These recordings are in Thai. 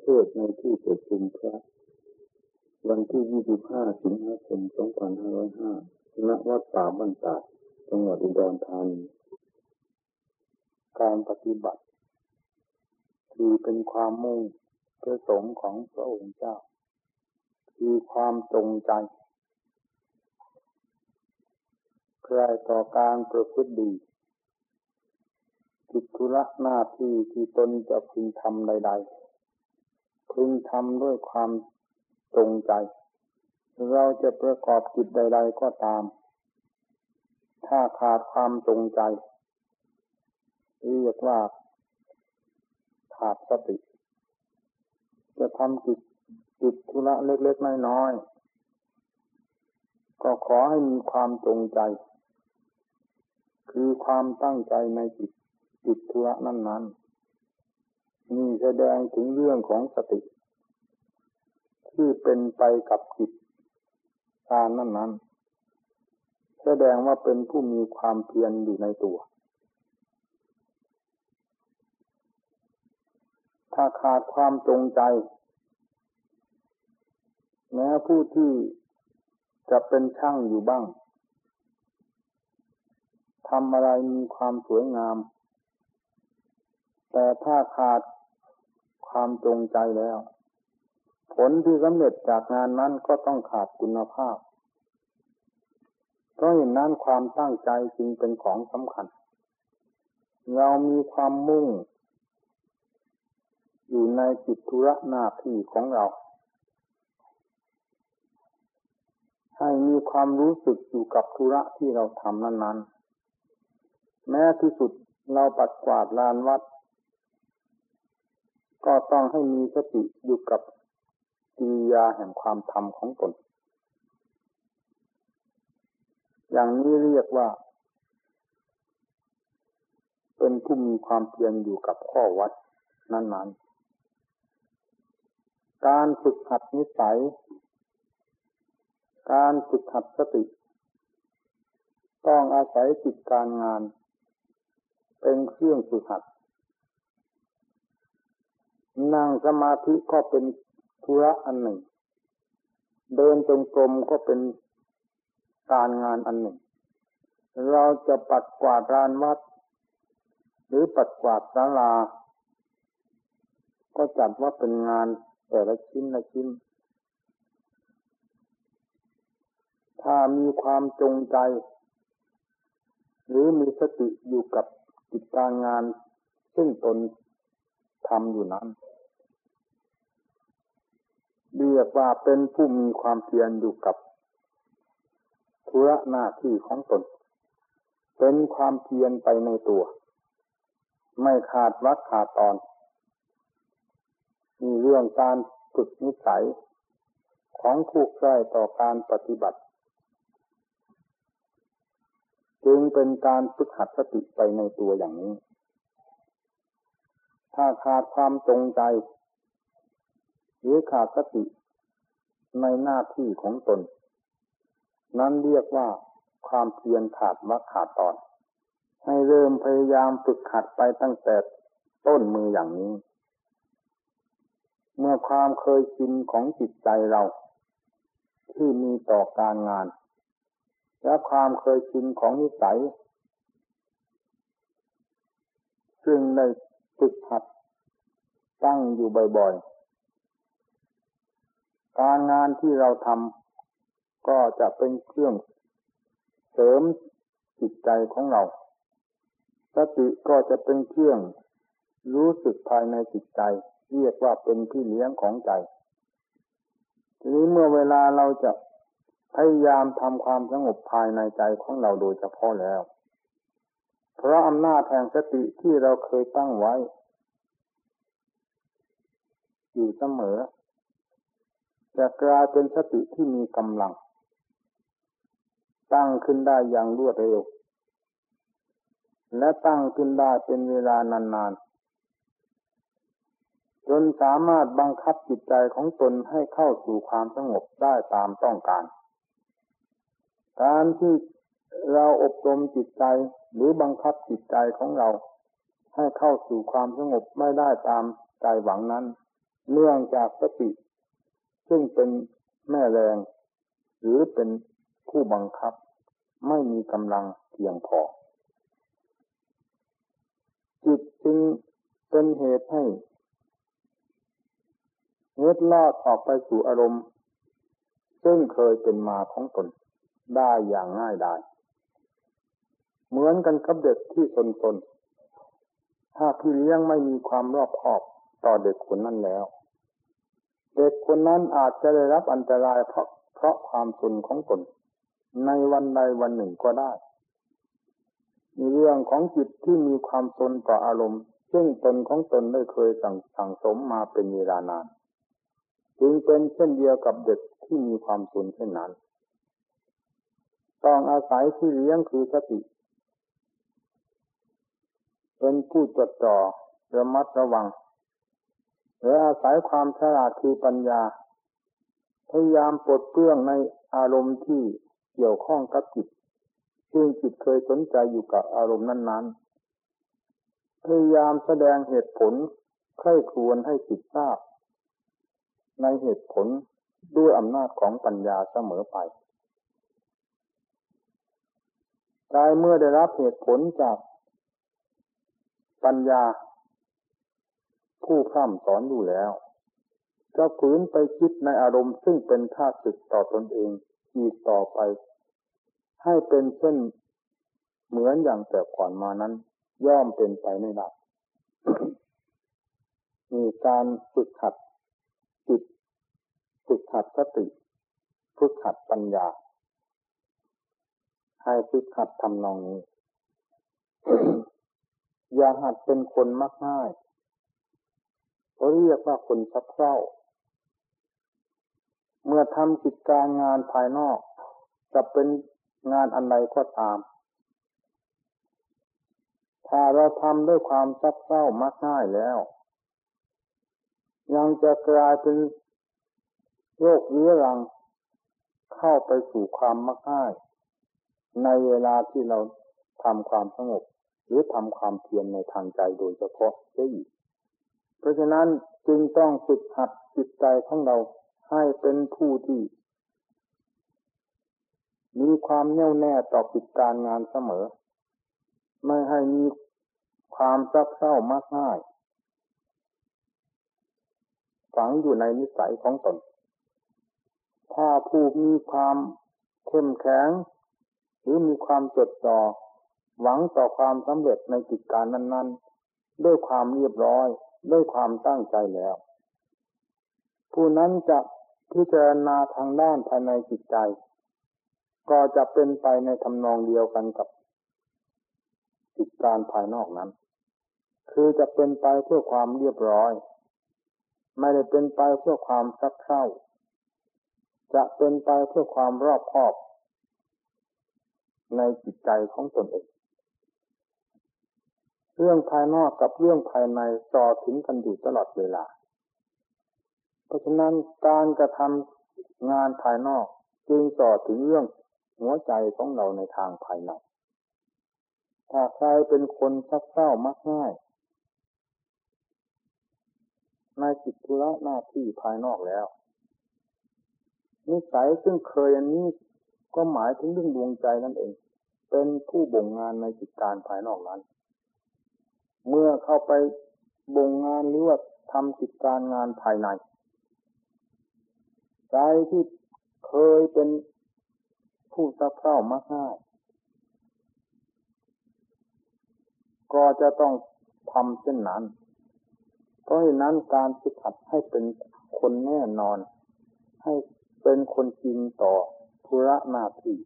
เทศในที่ประชุมพระ วันที่ 25 สิงหาคม 2505 ณ วัดป่าบ้านตาดจังหวัดอุดรธานี การปฏิบัติ คือเป็นความมุ่งประสงค์ของพระองค์เจ้า คือความตรงใจใครต่อการประพฤติดีกิจธุระหน้าที่ที่ตนจะพึงทำใด ๆ พึงทำด้วยความตรงใจ เราจะประกอบกิจใด ๆ ก็ตาม ถ้าขาดความตรงใจเรียกว่าขาดสติ จะทำกิจกิจธุระเล็กๆน้อยๆก็ขอให้มีความตรงใจ คือความตั้งใจในจิตจิตธุระนั้นๆ นี่แสดงถึงเรื่องของสติ ที่เป็นไปกับจิตการนั้นๆแสดงว่าเป็นผู้มีความเพียรอยู่ในตัว ถ้าขาดความจงใจ แม้ผู้ที่จะเป็นช่างอยู่บ้างทำอะไรมีความสวยงาม แต่ถ้าขาด ความจงใจแล้ว ผลที่สำเร็จจากงานนั้นก็ต้องขาดคุณภาพ เพราะเห็นนั้นความตั้งใจจึงเป็นของสำคัญ เรามีความมุ่ง อยู่ในจิตธุระหน้าที่ของเรา ให้มีความรู้สึกอยู่กับธุระที่เราทำนั้น ๆ แม้ที่สุดเราปัดกวาดลานวัด ก็ต้องให้มีสติอยู่กับกิริยาแห่งความทำของตน อย่างนี้เรียกว่า เป็นผู้มีความเพียรอยู่กับข้อวัดนั้นๆ การฝึกหัดนิสัย การฝึกหัดสติ ต้องอาศัยจิตการงาน เป็นเครื่องฝึกหัด นั่งสมาธิก็เป็นธุระอันหนึ่ง เดินจงกรมก็เป็นการงานอันหนึ่ง เราจะปัดกวาดรานวัด หรือปัดกวาดศาลา ก็จัดว่าเป็นงานแต่ละชิ้นละชิ้น ถ้ามีความจงใจ หรือมีสติอยู่กับกิจการงาน ซึ่งตนทำอยู่นั้น เรียกว่าเป็นผู้มีความเพียรอยู่กับธุระหน้าที่ของตน เป็นความเพียรไปในตัว ไม่ขาดวัดขาดตอน มีเรื่องการฝึกนิสัยของผู้ใกล้ต่อการปฏิบัติ จึงเป็นการฝึกหัดสติไปในตัวอย่างนี้ ถ้าขาดความจงใจ หรือขาดสติในหน้าที่ของตน นั้นเรียกว่าความเพียรขาดมรรคขาดตอน ให้เริ่มพยายามฝึกขัดไปตั้งแต่ต้นมืออย่างนี้ เมื่อความเคยชินของจิตใจเรา ที่มีต่อการงาน และความเคยชินของนิสัย ซึ่งได้ฝึกหัดตั้งอยู่บ่อยๆ การงานที่เราทำก็จะเป็นเครื่องเสริมจิตใจของเรา สติก็จะเป็นเครื่องรู้สึกภายในจิตใจ เรียกว่าเป็นพี่เลี้ยงของใจ ทีนี้เมื่อเวลาเราจะพยายามทำความสงบภายในใจของเราโดยเฉพาะแล้ว เพราะอำนาจแห่งสติที่เราเคยตั้งไว้ อยู่เสมอ จะกลายเป็นสติที่มีกำลัง ตั้งขึ้นได้อย่างรวดเร็ว และตั้งขึ้นได้เป็นเวลานานๆ จนสามารถบังคับจิตใจของตนให้เข้าสู่ความสงบได้ตามต้องการ การที่เราอบรมจิตใจหรือบังคับจิตใจของเรา ให้เข้าสู่ความสงบไม่ได้ตามใจหวังนั้น เนื่องจากสติ ซึ่งเป็นแม่แรง หรือเป็นผู้บังคับ ไม่มีกำลังเพียงพอ จิตจึงเป็นเหตุให้เล็ดลอดออกไปสู่อารมณ์ ซึ่งเคยเป็นมาของตนได้อย่างง่ายดายเหมือนกันกับเด็กที่สนตนถ้าพี่เลี้ยงไม่มีความรอบคอบต่อเด็กคนนั้นแล้ว เด็กคนนั้นอาจจะได้รับอันตรายเพราะเพราะความสนของตนในวันใดวันหนึ่งก็ได้ มีเรื่องของจิตที่มีความสนต่ออารมณ์ ซึ่งตนของตนได้เคยสั่งสั่งสมมาเป็นเวลานานจึงเป็นเช่นเดียวกับเด็กที่มีความสนเช่นนั้น ต้องอาศัยที่เลี้ยงคือสติ เป็นผู้จดจ่อระมัดระวัง หรืออาศัยความฉลาดคือปัญญา พยายามปลดเปลื้องในอารมณ์ที่เกี่ยวข้องกับจิตซึ่งจิตเคยสนใจอยู่กับอารมณ์นั้น ๆ พยายามแสดงเหตุผลใคร่ครวญให้จิตทราบ ในเหตุผลด้วยอำนาจของปัญญาเสมอไปกายเมื่อได้รับเหตุผลจากปัญญา ผู้พร่ำสอนอยู่แล้ว จะฝืนไปคิดในอารมณ์ซึ่งเป็นท่าศึกต่อตอนเองอีกต่อไป ให้เป็นเช่นเหมือนอย่างแต่ก่อนมานั้น ย่อมเป็นไปไม่ได้มีการฝึกหัดจิตฝึกหัดสติฝึกหัดปัญญา ให้ฝึกหัดทำนองนี้ อย่าหัดเป็นคนมักง่าย เขาเรียกว่าคนชักเศร้า เมื่อทำกิจการงานภายนอก จะเป็นงานอันใดก็ตาม ถ้าเราทำด้วยความซับเศร้ามักง่ายแล้ว ยังจะกลายเป็นโรคเรื้อรังเข้าไปสู่ความมักง่าย ในเวลาที่เราทำความสงบ หรือทำความเพียรในทางใจโดยเฉพาะเสียอีก เพราะฉะนั้นจึงต้องฝึกหัดจิตใจของเราให้เป็นผู้ที่มีความแน่วแน่ต่อกิจการงานเสมอ ไม่ให้มีความซับเศร้ามากง่าย ฝังอยู่ในนิสัยของตน ถ้าผู้มีความเข้มแข็ง หรือมีความจดจ่อหวังต่อความสำเร็จในกิจการนั้น ๆ ด้วยความเรียบร้อย ด้วยความตั้งใจแล้ว ผู้นั้นจะพิจารณาทางด้านภายในจิตใจ ก็จะเป็นไปในทำนองเดียวกันกับกิจการภายนอกนั้น คือจะเป็นไปเพื่อความเรียบร้อย ไม่ได้เป็นไปเพื่อความซักเศร้าจะเป็นไปเพื่อความรอบคอบ ในจิตใจของตนเอง เรื่องภายนอกกับเรื่องภายในต่อถึงกันอยู่ตลอดเวลา เพราะฉะนั้นการกระทำงานภายนอกจึงต่อถึงเรื่องหัวใจของเราในทางภายในถ้าใครเป็นคนซักเศร้ามักง่ายในจิตธุระหน้าที่ภายนอกแล้ว นิสัยซึ่งเคยอันนี้ก็หมายถึงเรื่องดวงใจนั่นเอง เป็นผู้บ่งงานในจิตการภายนอกนั้น เมื่อเข้าไปบ่งงานหรือว่าทำกิจการงานภายในใจที่เคยเป็นผู้สับเร้ามากง่ายก็จะต้องทำเช่นนั้น เพราะฉะนั้นการฝึกหัดให้เป็นคนแน่นอน ให้เป็นคนจริงต่อธุระหน้าที่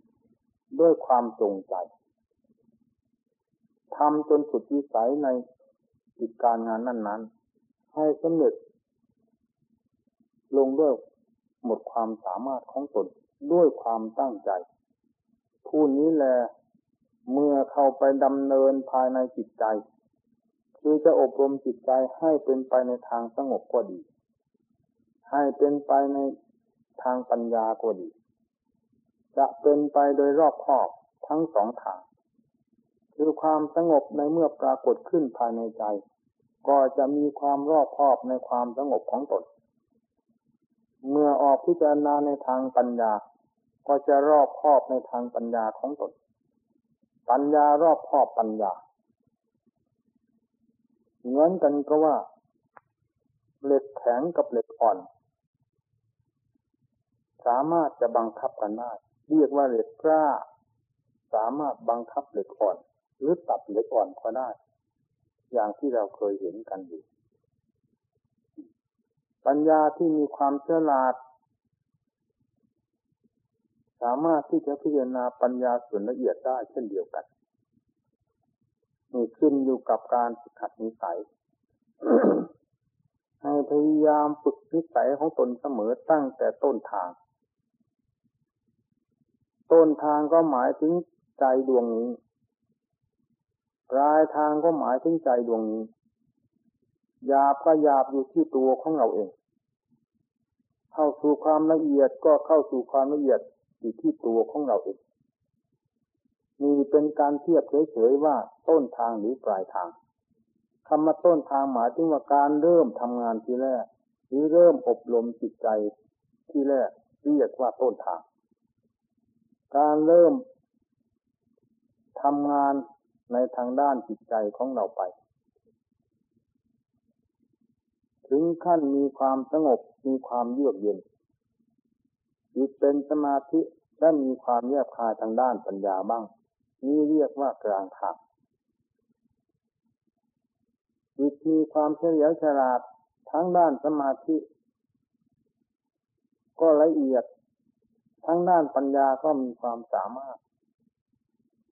ด้วยความจงใจ ทำจนสุดวิสัยในกิจการงานนั้น ๆ ให้สำเร็จ ลงด้วยหมดความสามารถของตนด้วยความตั้งใจ ผู้นี้แลเมื่อเข้าไปดำเนินภายในจิตใจ คือจะอบรมจิตใจให้เป็นไปในทางสงบก็ดี ให้เป็นไปในทางปัญญาก็ดี จะเป็นไปโดยรอบคอบทั้งสองทาง คือความสงบในเมื่อปรากฏขึ้นภายในใจ ก็จะมีความรอบคอบในความสงบของตน เมื่อออกพิจารณาในทางปัญญา ก็จะรอบครอบในทางปัญญาของตน ปัญญารอบครอบปัญญา เหมือนกันก็ว่าเหล็กแข็งกับเหล็กอ่อน สามารถจะบังคับกันได้ เรียกว่าเหล็กกล้า สามารถบังคับเหล็กอ่อน หรือตัดเหล็กอ่อนก็ได้ อย่างที่เราเคยเห็นกันอยู่ ปัญญาที่มีความเฉลาด สามารถที่จะพิจารณาปัญญาส่วนละเอียดได้เช่นเดียวกันนี่ขึ้นอยู่กับการฝึกหัดนิสัยให้พยายามฝึกนิสัยของตนเสมอตั้งแต่ต้นทาง ต้นทางก็หมายถึงใจดวงนี้ ปลายทางก็หมายถึงใจดวงนี้หยาบก็หยาบอยู่ที่ตัวของเราเอง เข้าสู่ความละเอียดก็เข้าสู่ความละเอียดอยู่ที่ตัวของเราเองนี่เป็นการเทียบเฉยๆว่าต้นทางหรือปลายทางคำว่าต้นทางหมายถึงว่าการเริ่มทำงานทีแรก หรือเริ่มอบรมจิตใจที่แรกเรียกว่าต้นทาง การเริ่มทำงาน ในทางด้านจิตใจของเราไป ถึงขั้นมีความสงบมีความเยือกเย็นจิตเป็นสมาธิและมีความแยบคายทางด้านปัญญาบ้าง นี่เรียกว่ากลางทางจิตมีความเฉลียวฉลาดทั้งด้านสมาธิ ก็ละเอียด ทั้งด้านปัญญาก็มีความสามารถ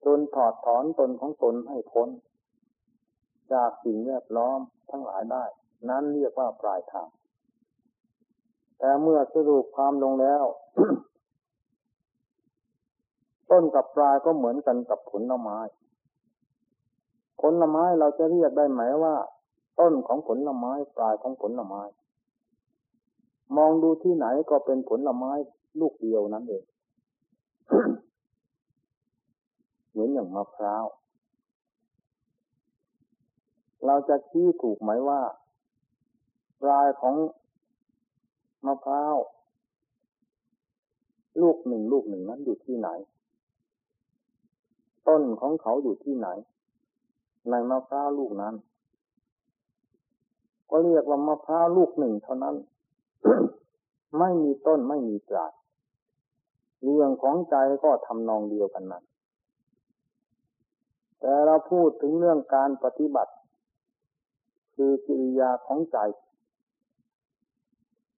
จนถอดถอนตนของตนให้พ้น จากสิ่งแวดล้อมทั้งหลายได้ นั้นเรียกว่าปลายทาง แต่เมื่อสรุปความลงแล้ว ต้นกับปลายก็เหมือนกันกับผลไม้ ผลไม้เราจะเรียกได้ไหมว่า ต้นของผลไม้ปลายของผลไม้ มองดูที่ไหนก็เป็นผลไม้ลูกเดียวนั้นเอง เหมือนอย่างมะพร้าว เราจะชี้ถูกไหมว่า ปลายของมะพร้าวลูกหนึ่งลูกหนึ่งนั้นอยู่ที่ไหน ต้นของเขาอยู่ที่ไหน ในมะพร้าวลูกนั้น ก็เรียกว่ามะพร้าวลูกหนึ่งเท่านั้น ไม่มีต้นไม่มีปลายเรื่องของใจก็ทำนองเดียวกันนั้น แต่เราพูดถึงเรื่องการปฏิบัติ คือกิริยาของใจ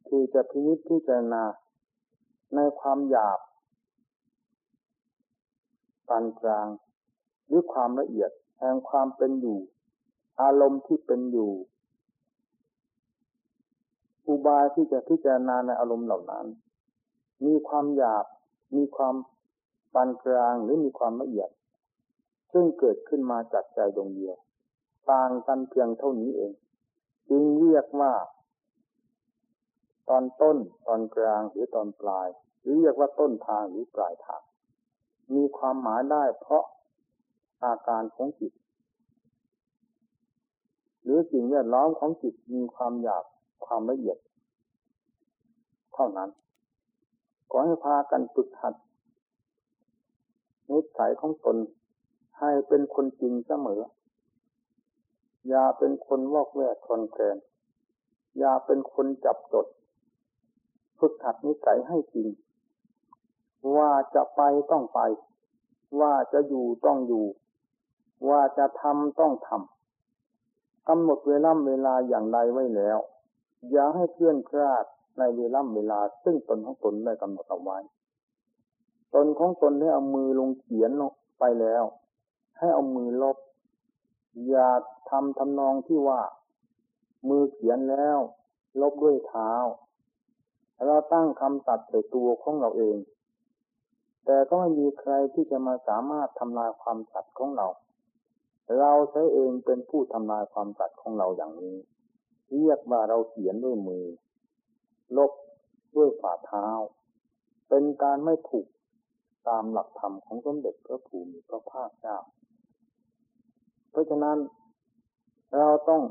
คือจะพินิจพิจารณาในความหยาบปานกลาง หรือความละเอียดแห่งความเป็นอยู่ อารมณ์ที่เป็นอยู่อุบายที่จะพิจารณาในอารมณ์เหล่านั้น มีความหยาบ มีความปานกลางหรือมีความละเอียด ซึ่งเกิดขึ้นมาจากใจดวงเดียว ต่างกันเพียงเท่านี้เอง จึงเรียกว่า ตอนต้นตอนกลางหรือตอนปลาย หรือเรียกว่าต้นทางหรือปลายทาง มีความหมายได้เพราะอาการของจิต หรือสิ่งแวดล้อมของจิตมีความหยาบความละเอียดเท่านั้นขอให้พากันฝึกหัดนิสัยของตน ให้เป็นคนจริงเสมอ อย่าเป็นคนวอกแวกคอนแคลนอย่าเป็นคนจับจดฝึกหัดนิสัยให้จริง ว่าจะไปต้องไป ว่าจะอยู่ต้องอยู่ ว่าจะทำต้องทำกำหนดเวลาเวลาอย่างใดไว้แล้ว อย่าให้เคลื่อนคลาดในเวลาเวลา ซึ่งตนของตนได้กำหนดเอาไว้ ตนของตนได้เอามือลงเขียนไปแล้ว ให้เอามือลบ อย่าทำทำนองที่ว่า มือเขียนแล้ว ลบด้วยเท้าเราตั้งคำตัดใส่ตัวของเราเอง แต่ก็ไม่มีใครที่จะมาสามารถทำลายความตัดของเรา เราใช้เองเป็นผู้ทำลายความตัดของเราอย่างนี้ เรียกว่าเราเขียนด้วยมือ ลบด้วยฝ่าเท้า เป็นการไม่ถูกตามหลักธรรมของสมเด็จพระภูมิพระภาคเจ้า เพราะฉะนั้น เราต้อง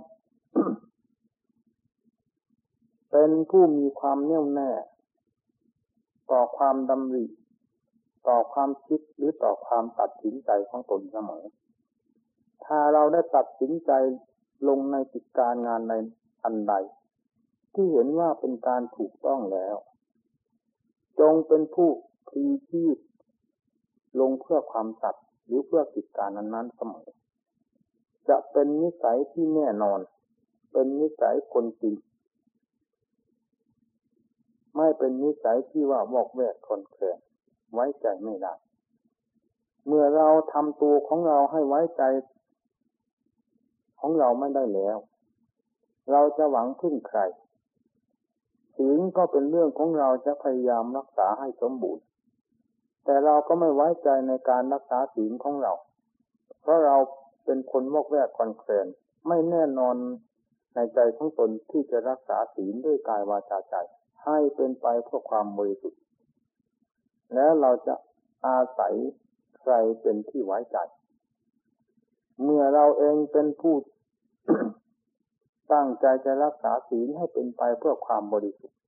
เป็นผู้มีความแน่วแน่ ต่อความดำริ ต่อความคิดหรือต่อความตัดสินใจของตนเสมอ ถ้าเราได้ตัดสินใจลงในกิจการงานในอันใด ที่เห็นว่าเป็นการถูกต้องแล้ว จงเป็นผู้พลีชีพลงเพื่อความสัตย์หรือเพื่อกิจการนั้นๆเสมอ จะเป็นนิสัยที่แน่นอน เป็นนิสัยคนจริง ไม่เป็นนิสัยที่ว่าวอกแวกคนแคลนไว้ใจไม่ได้ เมื่อเราทำตัวของเราให้ไว้ใจ ของเราไม่ได้แล้ว เราจะหวังพึ่งใครศีลก็เป็นเรื่องของเราจะพยายามรักษาให้สมบูรณ์ แต่เราก็ไม่ไว้ใจในการรักษาศีลของเรา เพราะเรา เป็นคนวอกแวกคอนแคลนไม่แน่นอนในใจของตนที่จะรักษาศีลด้วยกายวาจาใจ ให้เป็นไปเพื่อความบริสุทธิ์แล้วเราจะอาศัยใครเป็นที่ไว้ใจ เมื่อเราเองเป็นผู้ตั้งใจจะรักษาศีลให้เป็นไปเพื่อความบริสุทธิ์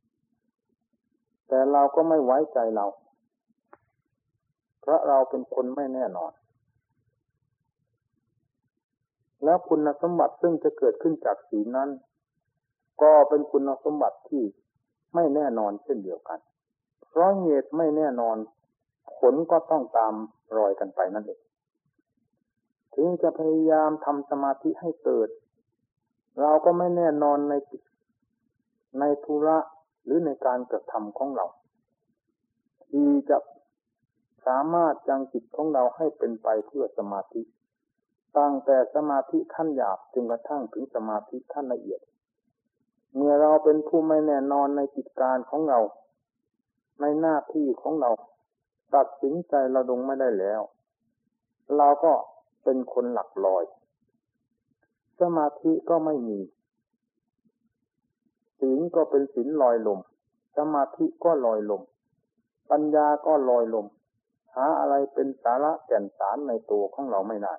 แต่เราก็ไม่ไว้ใจเรา เพราะเราเป็นคนไม่แน่นอน แล้วคุณสมบัติซึ่งจะเกิดขึ้นจากสีนั้น ก็เป็นคุณสมบัติที่ไม่แน่นอนเช่นเดียวกัน เพราะเหตุไม่แน่นอน ผลก็ต้องตามรอยกันไปนั่นเอง ถึงจะพยายามทำสมาธิให้เกิด เราก็ไม่แน่นอนในในธุระหรือในการกระทำของเรา ที่จะสามารถยังจิตของเราให้เป็นไปเพื่อสมาธิ ตั้งแต่สมาธิขั้นหยาบจนกระทั่งถึงสมาธิขั้นละเอียด เมื่อเราเป็นผู้ไม่แน่นอนในจิตการของเรา ในหน้าที่ของเรา ตัดสินใจเราลงไม่ได้แล้ว เราก็เป็นคนหลักลอย สมาธิก็ไม่มีศีลก็เป็นศีลลอยลม สมาธิก็ลอยลม ปัญญาก็ลอยลม หาอะไรเป็นสาระแก่นสารในตัวของเราไม่ได้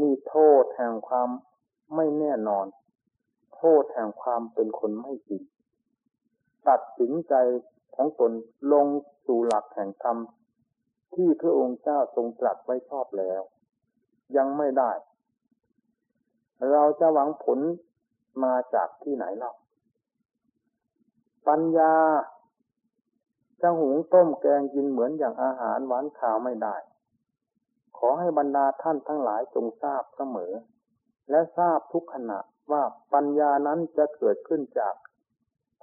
นี่โทษแห่งความไม่แน่นอน โทษแห่งความเป็นคนไม่จริง ตัดสินใจของตนลงสู่หลักแห่งธรรมที่พระองค์เจ้าทรงตรัสไว้ชอบแล้ว ยังไม่ได้ เราจะหวังผลมาจากที่ไหนเล่าปัญญาจะหุงต้มแกงกินเหมือนอย่างอาหารหวานข้าวไม่ได้ อให้บรรดาท่านทั้งหลายจงทราบเสมอ และทราบทุกขณะว่าปัญญานั้นจะเกิดขึ้นจาก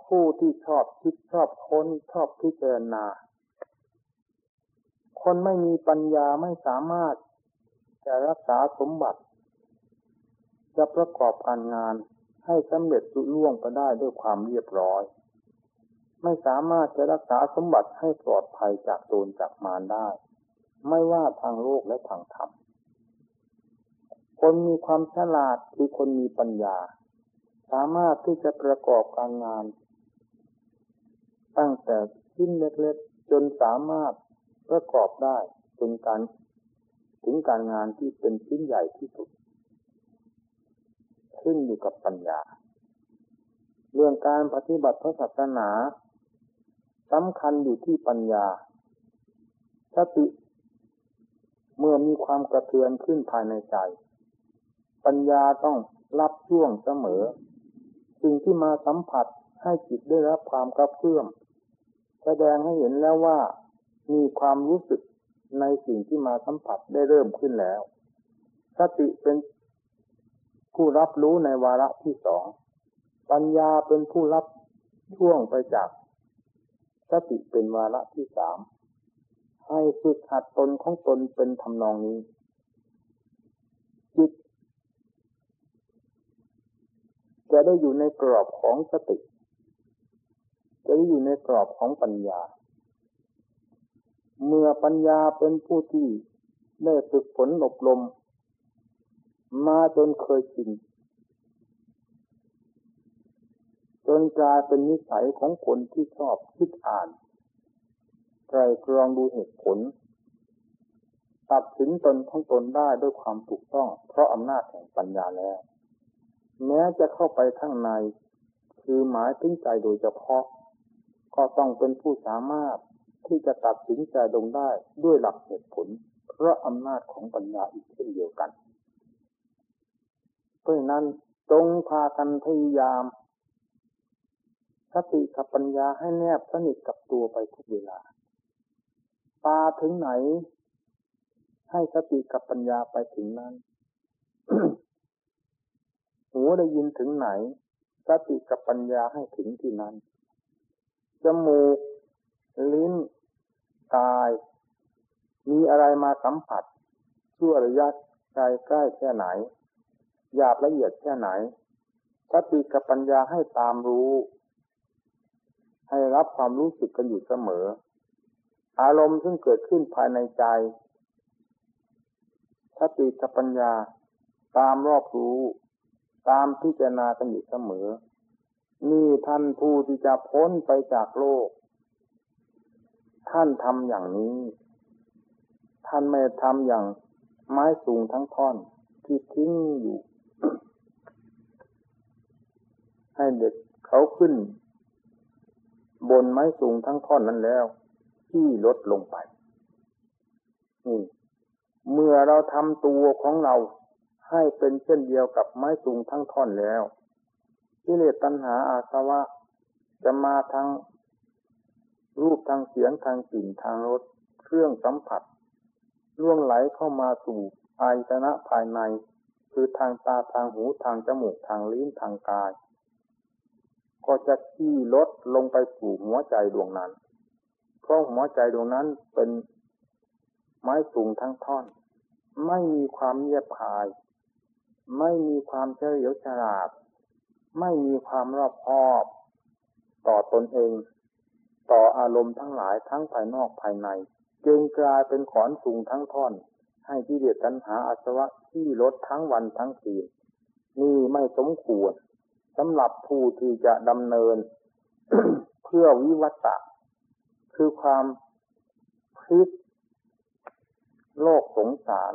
ผู้ที่ชอบคิดชอบค้นชอบพิจารณา คนไม่มีปัญญาไม่สามารถจะรักษาสมบัติ จะประกอบการงานให้สำเร็จลุล่วงไปได้ด้วยความเรียบร้อย ไม่สามารถจะรักษาสมบัติให้ปลอดภัยจากโดนจากมารได้ ไม่ว่าทางโลกและทางธรรม คนมีความฉลาดคือคนมีปัญญา สามารถที่จะประกอบการงาน ตั้งแต่ชิ้นเล็กๆ จนสามารถประกอบได้จนการถึงการงานที่เป็นชิ้นใหญ่ที่สุด ขึ้นอยู่กับปัญญา เรื่องการปฏิบัติพระศาสนาสำคัญอยู่ที่ปัญญาสติ เมื่อมีความกระเทือนขึ้นภายในใจ ปัญญาต้องรับช่วงเสมอ สิ่งที่มาสัมผัสให้จิตได้รับความกระเพื่อม แสดงให้เห็นแล้วว่ามีความรู้สึกในสิ่งที่มาสัมผัสได้เริ่มขึ้นแล้ว สติเป็นผู้รับรู้ในวาระที่สอง ปัญญาเป็นผู้รับช่วงไปจาก สติเป็นวาระที่สาม ให้ฝึกหัดตนของตนเป็นทำนองนี้ จิต จะได้อยู่ในกรอบของสติ จะได้อยู่ในกรอบของปัญญา เมื่อปัญญาเป็นผู้ที่ได้ฝึกฝนอบรม มาจนเคยชินจนกลายเป็นนิสัยของคนที่ชอบคิดอ่าน ไตรตรองดูเหตุผล ตัดสินตนของตนได้ด้วยความถูกต้อง เพราะอำนาจแห่งปัญญาแล้ว แม้จะเข้าไปข้างใน คือหมายถึงใจโดยเฉพาะ ก็ต้องเป็นผู้สามารถที่จะตัดสินใจลงได้ด้วยหลักเหตุผล เพราะอำนาจของปัญญาอีกเช่นเดียวกันเพราะนั้นจงพากันพยายามสติกับปัญญาให้แนบสนิทกับตัวไปทุกเวลา ตาถึงไหน ให้สติกับปัญญาไปถึงนั้น หูได้ยินถึงไหน สติกับปัญญาให้ถึงที่นั้น จมูก ลิ้น กาย มีอะไรมาสัมผัส ชั่วระยะไกลใกล้แค่ไหน หยาบละเอียดแค่ไหน สติกับปัญญาให้ตามรู้ ให้รับความรู้สึกกันอยู่เสมอ อารมณ์ซึ่งเกิดขึ้นภายในใจสติกับปัญญาตามรอบรู้ ตามพิจารณากันอยู่เสมอ นี่ท่านผู้ที่จะพ้นไปจากโลก ท่านทำอย่างนี้ ท่านไม่ทำอย่างไม้สูงทั้งท่อนที่ทิ้งอยู่ ให้เด็กเขาขึ้น บนไม้สูงทั้งท่อนนั้นแล้ว ที่ลดลงไปนี่เมื่อเราทำตัวของเราให้เป็นเช่นเดียวกับไม้สูงทั้งท่อนแล้วกิเลสตัณหาอาสวะ จะมาทางรูปทางเสียงทางกลิ่นทางรสเครื่องสัมผัสล่วงไหลเข้ามาสู่อายตนะภายใน คือทางตาทางหูทางจมูกทางลิ้นทางกาย ก็จะขี้ลดลงไปสู่หัวใจดวงนั้น ราะหัวใจดวงนั้นเป็นไม้สูงทั้งท่อน ไม่มีความเงียบคาย ไม่มีความเฉลียวฉลาด ไม่มีความรอบคอบ ต่อตนเอง ต่ออารมณ์ทั้งหลายทั้งภายนอกภายใน จึงกลายเป็นขอนสูงทั้งท่อน ให้ที่เดียดตัณหาอาสวะที่ลดทั้งวันทั้งคืนนี่ไม่สมควรสำหรับผู้ที่จะดำเนิน เพื่อวิวัตะ คือความพลิกโลกสงสาร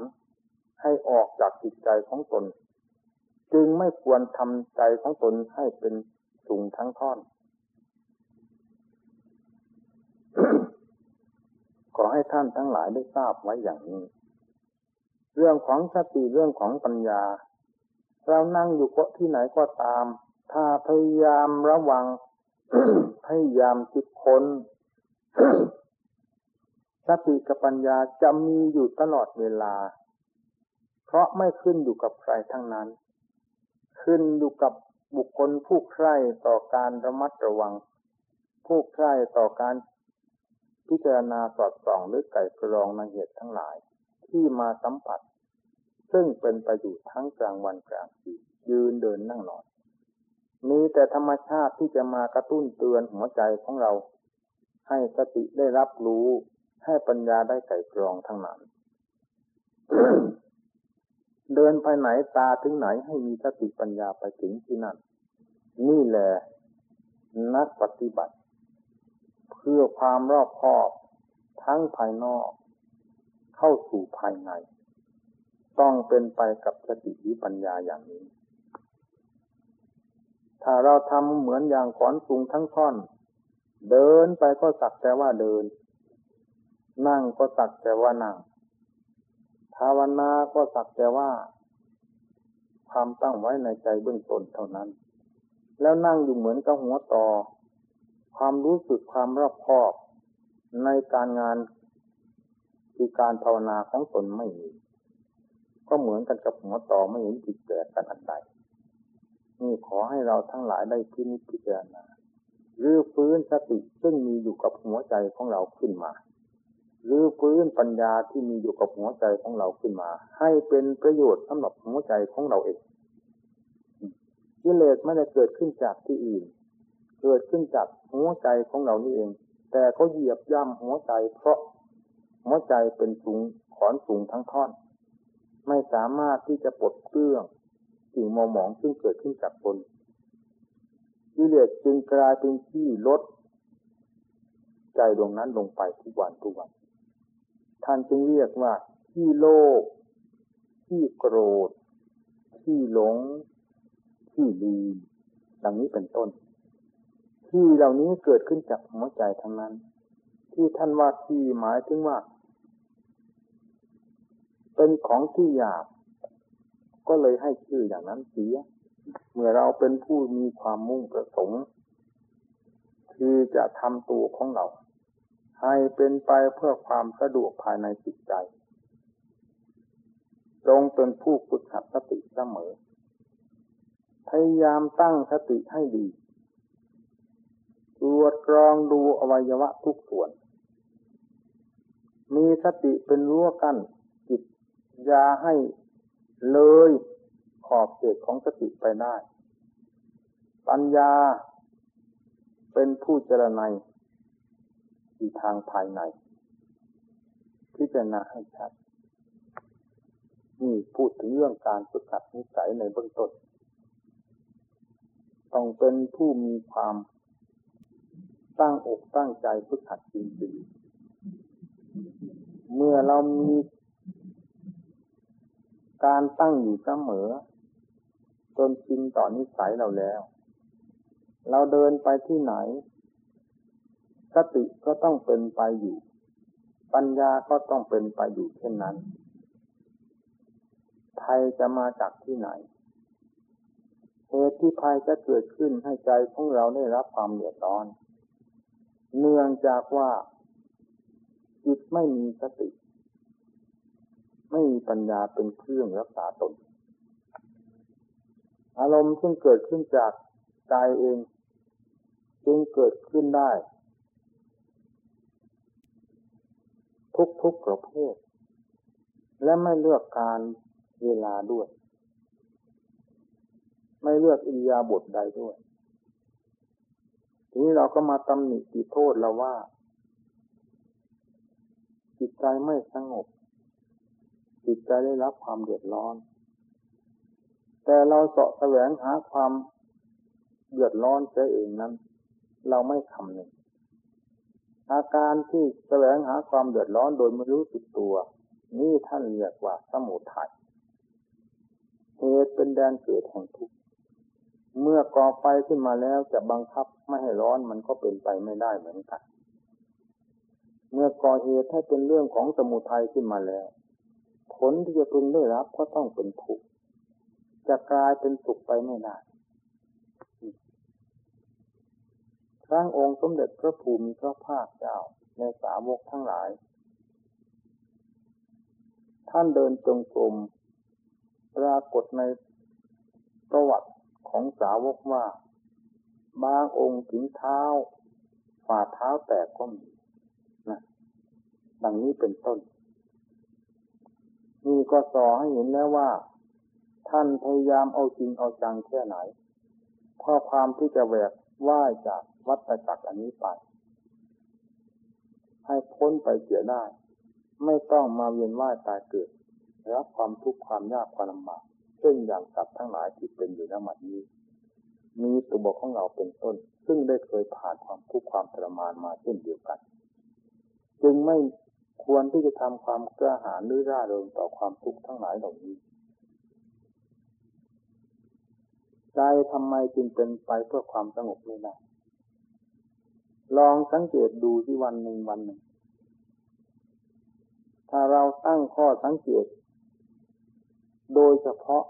ให้ออกจากจิตใจของตน จึงไม่ควรทำใจของตนให้เป็นสูงทั้งท่อน ขอให้ท่านทั้งหลายได้ทราบไว้อย่างนี้ เรื่องของสติเรื่องของปัญญา เรานั่งอยู่กที่ไหนก็ตาม ถ้าพยายามระวัง พยายามคิดค้น สติกับปัญญาจะมีอยู่ตลอดเวลา เพราะไม่ขึ้นอยู่กับใครทั้งนั้น ขึ้นอยู่กับบุคคลผู้ใคร่ต่อการระมัดระวัง ผู้ใคร่ต่อการพิจารณาสอดส่องหรือไก่กรองในเหตุทั้งหลาย ที่มาสัมผัส ซึ่งเป็นไปอยู่ทั้งกลางวันกลางคืนยืนเดินนั่งนอนมีแต่ธรรมชาติที่จะมากระตุ้นเตือนหัวใจของเรา ให้สติได้รับรู้ให้ปัญญาได้ไก่กรองทั้งนั้น เดินไปไหนตาถึงไหนให้มีสติปัญญาไปถึงที่นั่น นี่แหละนักปฏิบัติ เพื่อความรอบคอบทั้งภายนอก เข้าสู่ภายใน ต้องเป็นไปกับสติวิปัญญาอย่างนี้ ถ้าเราทำเหมือนอย่างขอนสูงทั้งท่อน เดินไปก็สักแต่ว่าเดิน นั่งก็สักแต่ว่านั่ง ภาวนาก็สักแต่ว่าความตั้งไว้ในใจเบื้องต้นเท่านั้น แล้วนั่งอยู่เหมือนกับหัวต่อ ความรู้สึกความรอบคอบ ในการงานคือการภาวนาของตนไม่มีก็เหมือนกันกับหัวต่อไม่เห็นผิดแปลกกันอันใดนี่ขอให้เราทั้งหลายได้พินิจพิจารณา หรือฟื้นสติซึ่งมีอยู่กับหัวใจของเราขึ้นมา หรือฟื้นปัญญาที่มีอยู่กับหัวใจของเราขึ้นมา ให้เป็นประโยชน์สำหรับหัวใจของเราเองกิเลสไม่ได้เกิดขึ้นจากที่อื่น เกิดขึ้นจากหัวใจของเรานี่เอง แต่เขาเหยียบย่ำหัวใจเพราะหัวใจเป็นสูงขอนสูงทั้งท่อน ไม่สามารถที่จะปลดเปลื้องสิ่งมอหมองซึ่งเกิดขึ้นจากตน กิเลสจึงกลายเป็นที่ลด ใจดวงนั้นลงไปทุกวันทุกวัน ท่านจึงเรียกว่าที่โลภที่โกรธ ที่หลง ที่ลืมดังนี้เป็นต้น ที่เหล่านี้เกิดขึ้นจากหัวใจทั้งนั้น ที่ท่านว่าที่หมายถึงว่า เป็นของที่หยาบก็เลยให้ชื่ออย่างนั้นเสีย เมื่อเราเป็นผู้มีความมุ่งประสงค์ ที่จะทำตัวของเรา ให้เป็นไปเพื่อความสะดวกภายในจิตใจจงเป็นผู้ฝึกหัดสติเสมอ พยายามตั้งสติให้ดีตรวจกรองดูอวัยวะทุกส่วน มีสติเป็นรั้วกั้นจิตยาให้เลย ขอบเขตของสติไปได้ ปัญญาเป็นผู้เจรไนที่ทางภายใน พิจารณาให้ชัดนี่พูดถึงเรื่องการฝึกหัดนิสัยในเบื้องต้น ต้องเป็นผู้มีความตั้งอกตั้งใจฝึกหัดจริงๆ เมื่อเรามีการตั้งอยู่เสมอ จนชินต่อนิสัยเราแล้ว เราเดินไปที่ไหน สติก็ต้องเป็นไปอยู่ ปัญญาก็ต้องเป็นไปอยู่เช่นนั้นภัยจะมาจากที่ไหนเหตุที่ภัยจะเกิดขึ้นให้ใจของเราได้รับความเดือดร้อน เนื่องจากว่า จิตไม่มีสติ ไม่มีปัญญาเป็นเครื่องรักษาตน อารมณ์ซึ่งเกิดขึ้นจากใจเอง จึงเกิดขึ้นได้ ทุกๆประเภท และไม่เลือกการเวลาด้วย ไม่เลือกอิยาบถใดด้วย ทีนี้เราก็มาตำหนิติโทษเราว่า จิตใจไม่สงบ จิตใจได้รับความเดือดร้อน แต่เราเสาะแสวงหาความเดือดร้อนเสียเองนั้น เราไม่คำนึ่งอาการที่แสวงหาความเดือดร้อนโดยไม่รู้สึกตัว นี่ท่านเรียกว่าสมุทัยเหตุเป็นแดนเกิดแห่งทุกข์เมื่อก่อไฟขึ้นมาแล้วจะบังคับไม่ให้ร้อนมันก็เป็นไปไม่ได้เหมือนกัน เมื่อก่อเหตุให้เป็นเรื่องของสมุทัยขึ้นมาแล้ว ผลที่จะพึงได้รับก็ต้องเป็นทุกข์ จะกลายเป็นสุขไปไม่ได้ครั้งองค์สมเด็จพระภูมิพระภาคเจ้าในสาวกทั้งหลาย ท่านเดินจงกรมปรากฏในประวัติของสาวกว่า บางองค์ถึงเท้า ฝ่าเท้าแตกก็มีนะดังนี้เป็นต้นมีก็สอให้เห็นแล้วว่า ท่านพยายามเอาจริงเอาจังแค่ไหนเพราะความที่จะแหวกว่ายจากวัฏจักรอันนี้ไป ให้พ้นไปเสียได้ ไม่ต้องมาเวียนว่ายตายเกิดรับความทุกข์ความยากความลำบากเช่นอย่างสัตว์ทั้งหลายที่เป็นอยู่ในหมัดนี้ มีตัวบกของเราเป็นต้น ซึ่งได้เคยผ่านความทุกข์ความทรมานมาเช่นเดียวกัน จึงไม่ควรที่จะทำความกล้าหาญหรือร่าเริงต่อความทุกข์ทั้งหลายเหล่านี้ ใจทำไมจึงเป็นไปเพื่อความสงบไม่ได้ลองสังเกตดูที่วันหนึ่งวันหนึ่ง ถ้าเราตั้งข้อสังเกต โดยเฉพาะ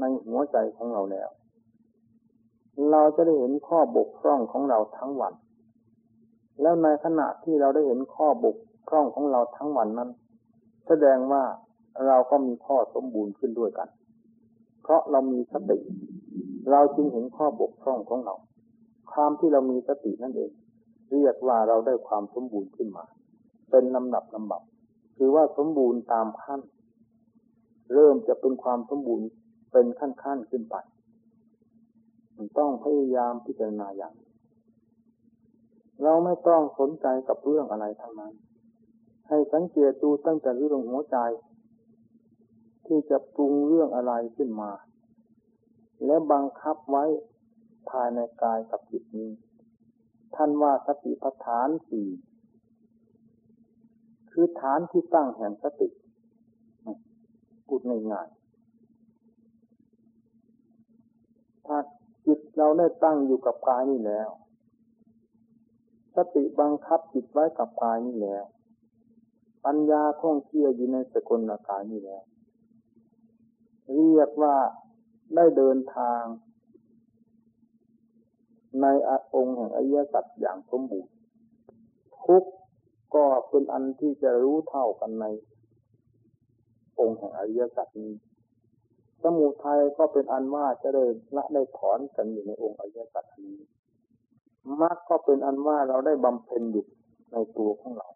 ในหัวใจของเราแล้ว เราจะได้เห็นข้อบกพร่องของเราทั้งวัน แล้วในขณะที่เราได้เห็นข้อบกพร่องของเราทั้งวันนั้น แสดงว่าเราก็มีข้อสมบูรณ์ขึ้นด้วยกัน ราะเรามีสติ เราจึงเห็นข้อบกพร่องของเรา ความที่เรามีสตินั่นเอง เรียกว่าเราได้ความสมบูรณ์ขึ้นมา เป็นลำดับลำบับ คือว่าสมบูรณ์ตามขั้น เริ่มจะเป็นความสมบูรณ์เป็นขั้นๆขึ้นไปมันต้องพยายามพิจารณาอย่าง เราไม่ต้องสนใจกับเรื่องอะไรทั้งนั้น ให้สังเกตดูตั้งแต่เรื่องหัวใจ ที่จะปรุงเรื่องอะไรขึ้นมา และบังคับไว้ภายในกายกับจิตนี้ ท่านว่าสติปัฏฐานสี่คือฐานที่ตั้งแห่งสติพูดง่ายๆถ้าจิตเราได้ตั้งอยู่กับกายนี่แล้ว สติบังคับจิตไว้กับกายนี่แล้ว ปัญญาท่องเที่ยวอยู่ในสกลกายนี่แล้ว เรียกว่าได้เดินทาง ในองค์แห่งอริยสัจอย่างสมบูรณ์ทุกก็เป็นอันที่จะรู้เท่ากันใน องค์แห่งอริยสัจนี้ สมุทัยก็เป็นอันว่าจะได้ละได้ถอนกันอยู่ในองค์อริยสัจนี้มรรคก็เป็นอันว่าเราได้บำเพ็ญอยู่ในตัวของเรา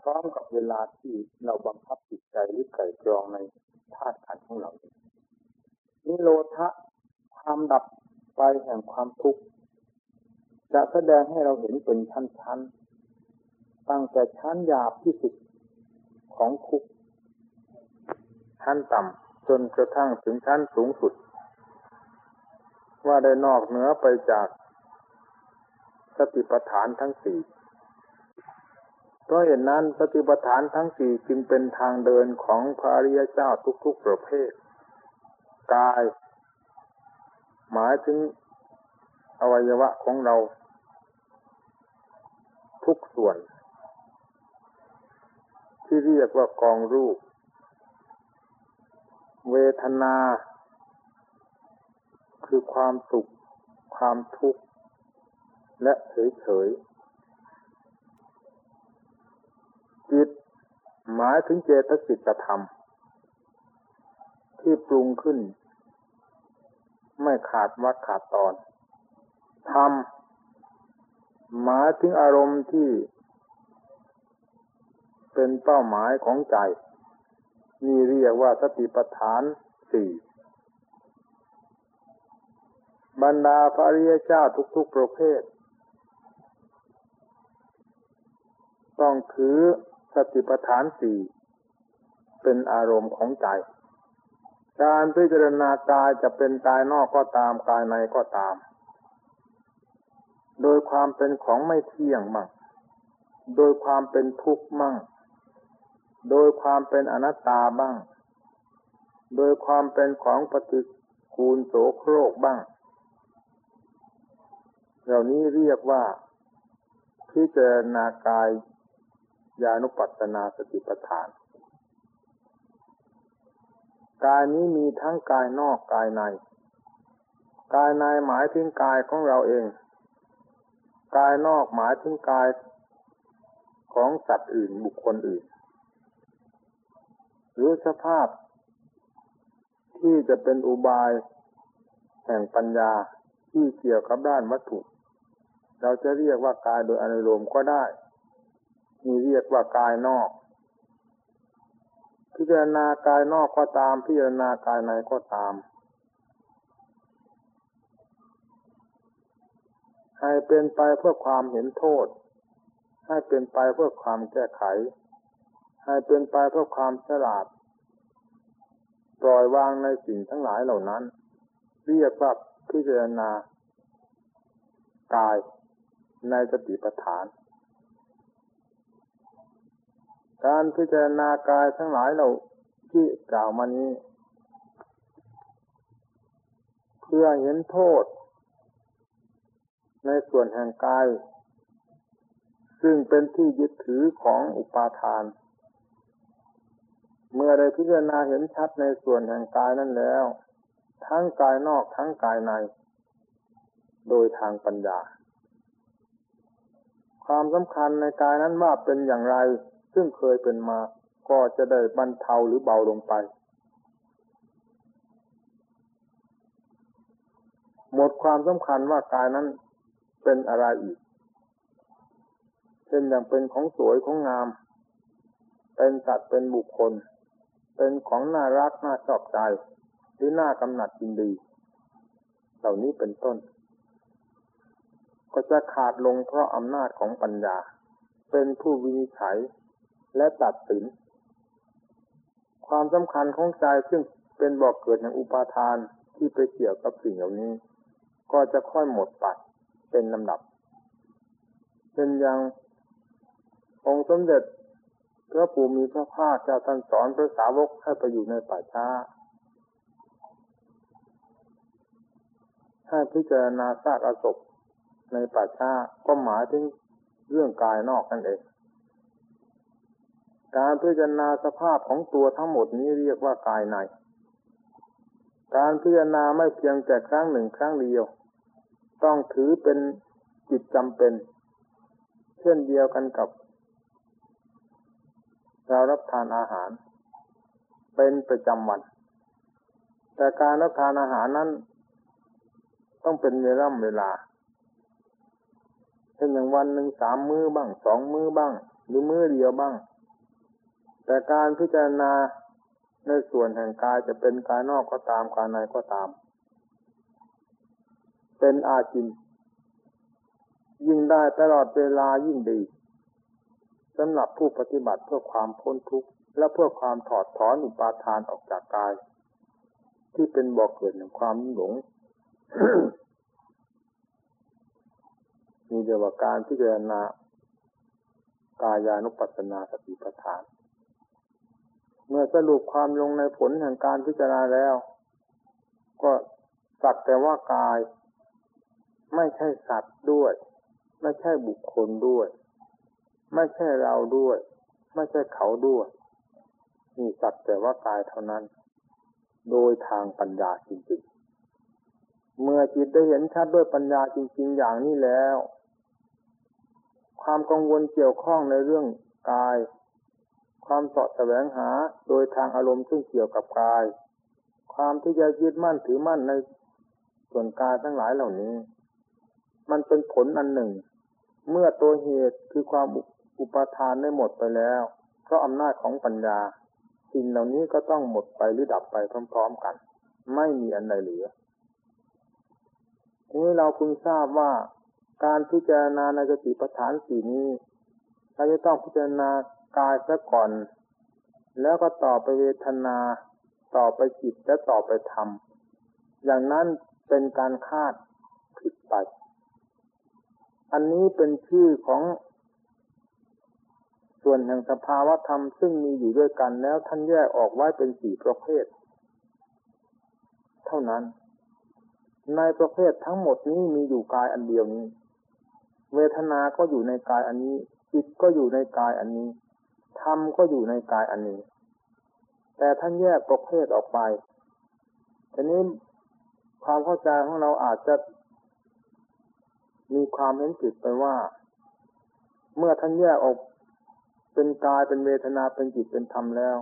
พร้อมกับเวลาที่เราบังคับจิตใจหรือไก่กรองใน ธาตุขันของเรานิโรธะความดับไปแห่งความทุกข์จะแสดงให้เราเห็นเป็นชั้นๆ ตั้งแต่ชั้นหยาบที่สุดของทุกข์ชั้นต่ำจนกระทั่งถึงชั้นสูงสุด ว่าได้นอกเหนือไปจากสติปัฏฐานทั้งสี่ เพราะเห็นนั้นสติปัฏฐานทั้งสี่จึงเป็นทางเดินของพระอริยเจ้าทุกๆประเภท กาย หมายถึงอวัยวะของเรา ทุกส่วน ที่เรียกว่ากองรูป เวทนา คือความสุข ความทุกข์ และเฉยๆ จิตหมายถึงเจตสิกธรรม ที่ปรุงขึ้น ไม่ขาดวัดขาดตอนธรรมหมายถึงอารมณ์ที่ เป็นเป้าหมายของใจ นี่เรียกว่าสติปัฏฐานสี่บรรดาพระริยเจ้าทุกๆประเภท ต้องถือ สติปัฏฐานสี่เป็นอารมณ์ของใจ การพิจารณากายจะเป็นกายนอกก็ตามกายในก็ตาม โดยความเป็นของไม่เที่ยงมั่ง โดยความเป็นทุกข์มั่ง โดยความเป็นอนัตตาบ้าง โดยความเป็นของปฏิกูลโสโครกบ้าง เหล่านี้เรียกว่าพิจารณากาย ญาณุปัสสนาสติปัฏฐาน กายนี้มีทั้งกายนอกกายใน กายในหมายถึงกายของเราเอง กายนอกหมายถึงกายของสัตว์อื่นบุคคลอื่น หรือสภาพ ที่จะเป็นอุบายแห่งปัญญาที่เกี่ยวกับด้านวัตถุ เราจะเรียกว่ากายโดยอนุโลมก็ได้ นี่เรียกว่ากายนอก พิจารณากายนอกก็ตาม พิจารณากายในก็ตาม ให้เป็นไปเพื่อความเห็นโทษ ให้เป็นไปเพื่อความแก้ไข ให้เป็นไปเพื่อความฉลาด ปล่อยวางในสิ่งทั้งหลายเหล่านั้น เรียกว่าพิจารณากายในสติปัฏฐาน การพิจารณากายทั้งหลายเราที่กล่าวมานี้ เพื่อเห็นโทษ ในส่วนแห่งกาย ซึ่งเป็นที่ยึดถือของอุปาทาน เมื่อได้พิจารณาเห็นชัดในส่วนแห่งกายนั้นแล้ว ทั้งกายนอกทั้งกายใน โดยทางปัญญา ความสำคัญในกายนั้นว่าเป็นอย่างไร ซึ่งเคยเป็นมา ก็จะได้บรรเทาหรือเบาลงไป หมดความสำคัญว่ากายนั้นเป็นอะไรอีก เช่นอย่างเป็นของสวยของงาม เป็นสัตว์เป็นบุคคล เป็นของน่ารักน่าชอบใจ หรือน่ากำหนัดยินดี เหล่านี้เป็นต้น ก็จะขาดลงเพราะอำนาจของปัญญา เป็นผู้วินิจฉัย และตัดสิน ความสำคัญของใจซึ่งเป็นบอกเกิดแห่งอุปาทานที่ไปเกี่ยวกับสิ่งเหล่านี้ ก็จะค่อยหมดไปเป็นลำดับ เป็นอย่างองค์สมเด็จพระปู่มีพระภาคเจ้าท่านสอนพระสาวกให้ไปอยู่ในป่าช้าให้พิจารณาซากอศพในป่าช้าก็หมายถึงเรื่องกายนอกนั่นเอง การพิจารณาสภาพของตัวทั้งหมดนี้เรียกว่ากายใน การพิจารณาไม่เพียงแต่ครั้งหนึ่งครั้งเดียว ต้องถือเป็นจิตจำเป็น เช่นเดียวกันกับเรารับทานอาหาร เป็นประจำวัน แต่การรับทานอาหารนั้น ต้องเป็นเวลาเวลาเช่นอย่างวันหนึ่งสามมื้อบ้างสองมื้อบ้าง หรือมื้อเดียวบ้าง แต่การพิจารณาในส่วนแห่งกายจะเป็นกายนอกก็ตามกายในก็ตาม เป็นอาจิน ยิ่งได้ตลอดเวลายิ่งดีสำหรับผู้ปฏิบัติเพื่อความพ้นทุกข์และเพื่อความถอดถอนอุปาทานออกจากกาย ที่เป็นบ่อกเกิดแห่งความหลงมีเดียวกับการพิจารณากายานุปัสสนาสติปัฏฐาน เมื่อสรุปความลงในผลแห่งการพิจารณาแล้ว ก็สักแต่ว่ากาย ไม่ใช่สัตว์ด้วย ไม่ใช่บุคคลด้วย ไม่ใช่เราด้วย ไม่ใช่เขาด้วยมีสักแต่ว่ากายเท่านั้น โดยทางปัญญาจริงๆ เมื่อจิตได้เห็นชัดด้วยปัญญาจริง ๆ อย่างนี้แล้ว ความกังวลเกี่ยวข้องในเรื่องกาย ความสอดแสวงหาโดยทางอารมณ์ซึ่งเกี่ยวกับกาย ความที่จะยึดมั่นถือมั่นในส่วนกายทั้งหลายเหล่านี้ มันเป็นผลอันหนึ่ง เมื่อตัวเหตุคือความอุปทานได้หมดไปแล้วเพราะอำนาจของปัญญา สิ่งเหล่านี้ก็ต้องหมดไปหรือดับไปพร้อม ๆกัน ไม่มีอันใดเหลือทีนี้เราพึงทราบว่าการพิจารณาในสติปัฏฐานสี่นี้เราจะต้องพิจารณา กายซะก่อน แล้วก็ต่อไปเวทนา ต่อไปจิตและต่อไปธรรม อย่างนั้นเป็นการคาดผิดไป อันนี้เป็นชื่อของ ส่วนแห่งสภาวธรรมซึ่งมีอยู่ด้วยกันแล้วท่านแยกออกไว้เป็นสี่ประเภท เท่านั้น ในประเภททั้งหมดนี้มีอยู่กายอันเดียวนี้ เวทนาก็อยู่ในกายอันนี้จิตก็อยู่ในกายอันนี้ ธรรมก็อยู่ในกายอันนี้ แต่ท่านแยกประเภทออกไปทีนี้ความเข้าใจของเราอาจจะ มีความเห็นผิดไปว่า เมื่อท่านแยกออกเป็นกายเป็นเวทนาเป็นจิตเป็นธรรมแล้ว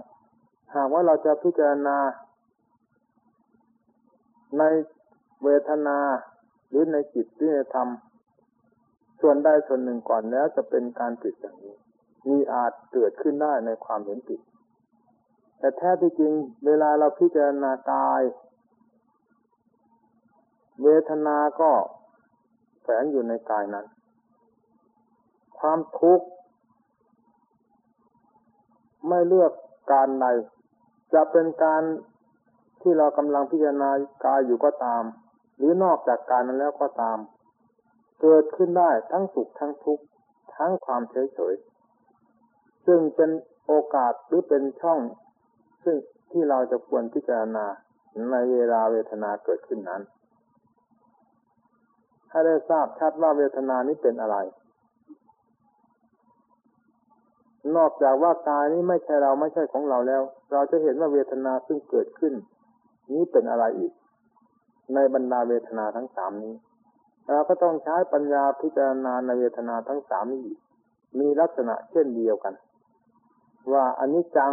หากว่าเราจะพิจารณา ในเวทนาหรือในจิตหรือในธรรม ส่วนใดส่วนหนึ่งก่อนแล้วจะเป็นการผิดอย่างนี้ มีอาจเกิดขึ้นได้ในความเห็นผิด แต่แท้ที่จริง เวลาเราพิจารณากาย เวทนาก็แฝงอยู่ในกายนั้น ความทุกข์ ไม่เลือกการใดจะเป็นการที่เรากำลังพิจารณากายอยู่ก็ตาม หรือนอกจากการนั้นแล้วก็ตาม เกิดขึ้นได้ทั้งสุขทั้งทุกข์ ทั้งความเฉยเฉย ซึ่งเป็นโอกาสหรือเป็นช่อง ซึ่งที่เราจะควรพิจารณาในเวลาเวทนาเกิดขึ้นนั้น ให้ได้ทราบชัดว่าเวทนานี้เป็นอะไร นอกจากว่ากายนี้ไม่ใช่เราไม่ใช่ของเราแล้ว เราจะเห็นว่าเวทนาซึ่งเกิดขึ้น นี้เป็นอะไรอีก ในบรรดาเวทนาทั้งสามนี้เราก็ต้องใช้ปัญญาพิจารณาในเวทนาทั้งสามนี้มีลักษณะเช่นเดียวกัน ว่าอันนี้จัง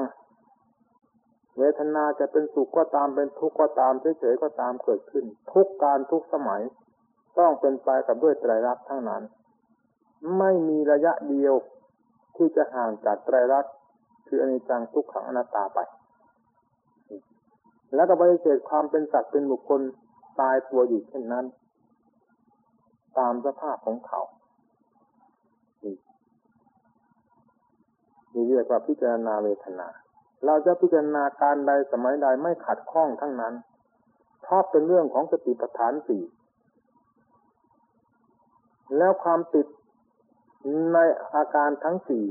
เวทนาจะเป็นสุขก็ตามเป็นทุกข์ก็ตามเฉยๆก็ตามเกิดขึ้น ทุกการทุกสมัย ต้องเป็นไปกับด้วยไตรลักษณ์ทั้งนั้น ไม่มีระยะเดียวที่จะห่างจากไตรลักษณ์คืออนิจจังทุกขังอนัตตาไป แล้วก็ปฏิเสธความเป็นสัตว์เป็นบุคคลตายตัวอยู่เช่นนั้น ตามสภาพของเขา นี่เรียกว่าพิจารณาเวทนา เราจะพิจารณาการใดสมัยใดไม่ขัดข้องทั้งนั้นเพราะเป็นเรื่องของสติปัฏฐานสี่แล้วความติดในอาการทั้งสี่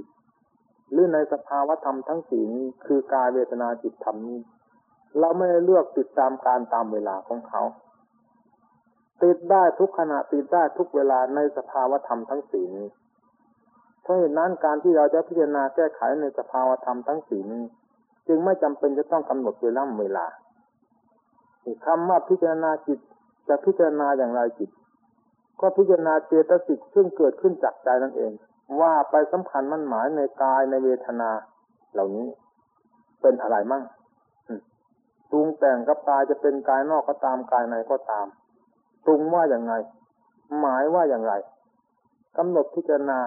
หรือในสภาวธรรมทั้งสี่นี้คือกายเวทนาจิตธรรมนี้ เราไม่ได้เลือกติดตามการตามเวลาของเขา ติดได้ทุกขณะติดได้ทุกเวลาในสภาวธรรมทั้งสี่นี้ ราะเหตุนั้นการที่เราจะพิจารณาแก้ไขในสภาวธรรมทั้งสี่นี้ จึงไม่จำเป็นจะต้องกำหนดเวลาเวลาคำว่าพิจารณาจิตจะพิจารณาอย่างไรจิต ก็พิจารณาเจตสิกซึ่งเกิดขึ้นจากใจนั่นเอง ว่าไปสำคัญมั่นหมายในกายในเวทนา เหล่านี้ เป็นอะไรมั่งปรุงแต่งกับกายจะเป็นกายนอกก็ตามกายในก็ตามปรุงว่าอย่างไง หมายว่าอย่างไรกำหนดพิจารณา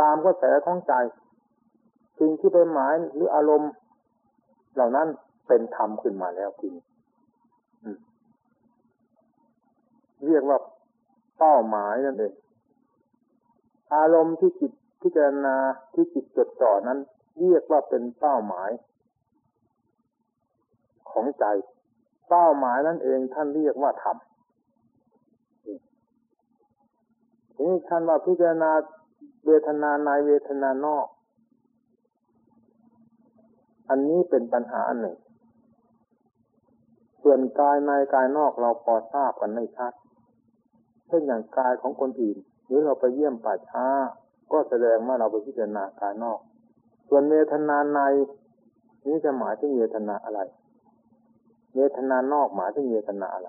ตามกระแสของใจสิ่งที่เป็นหมายหรืออารมณ์ เหล่านั้นเป็นธรรมขึ้นมาแล้วจริงเรียกว่าเป้าหมายนั่นเองอารมณ์ที่จิตพิจารณาที่จิตจดจ่อนั้น เรียกว่าเป็นเป้าหมาย ของใจ เป้าหมายนั่นเองท่านเรียกว่าธรรมนี่ท่านว่าพิจารณา เวทนาในเวทนานอก อันนี้เป็นปัญหาอันหนึ่ง ส่วนกายในกายนอกเราพอทราบกันไม่ชัด เช่นอย่างกายของคนอื่น หรือเราไปเยี่ยมป่าช้า ก็แสดงว่าเราไปพิจารณากายนอก ส่วนเวทนาในนี้จะหมายถึงเวทนาอะไร เวทนานอกหมายถึงเวทนาอะไร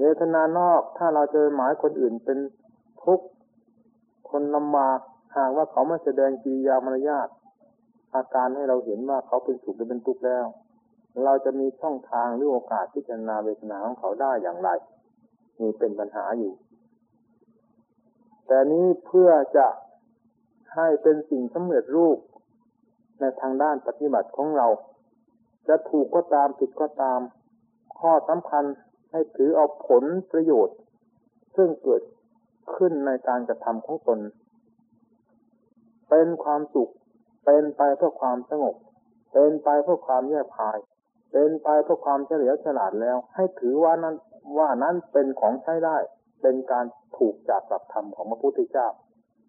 เวทนานอกถ้าเราเจอหมายคนอื่นเป็น ทุกข์ คนลำบากหากว่าเขาไม่แสดงกิริยามารยาทอาการให้เราเห็นว่าเขาเป็นสุขหรือเป็นทุกข์แล้ว เราจะมีช่องทางหรือโอกาสที่จะนาเวทนาของเขาได้อย่างไรมีเป็นปัญหาอยู่ แต่นี้เพื่อจะให้เป็นสิ่งสำเร็จรูป ในทางด้านปฏิบัติของเรา จะถูกก็ตามผิดก็ตาม ข้อสำคัญให้ถือเอาผลประโยชน์ ซึ่งเกิด ขึ้นในการกระทำของตน เป็นความสุข เป็นไปเพื่อความสงบ เป็นไปเพื่อความแยกภาย เป็นไปเพื่อความเฉลียวฉลาดแล้ว ให้ถือว่านั้นว่านั้นเป็นของใช้ได้ เป็นการถูกจากหลักธรรมของพระพุทธเจ้า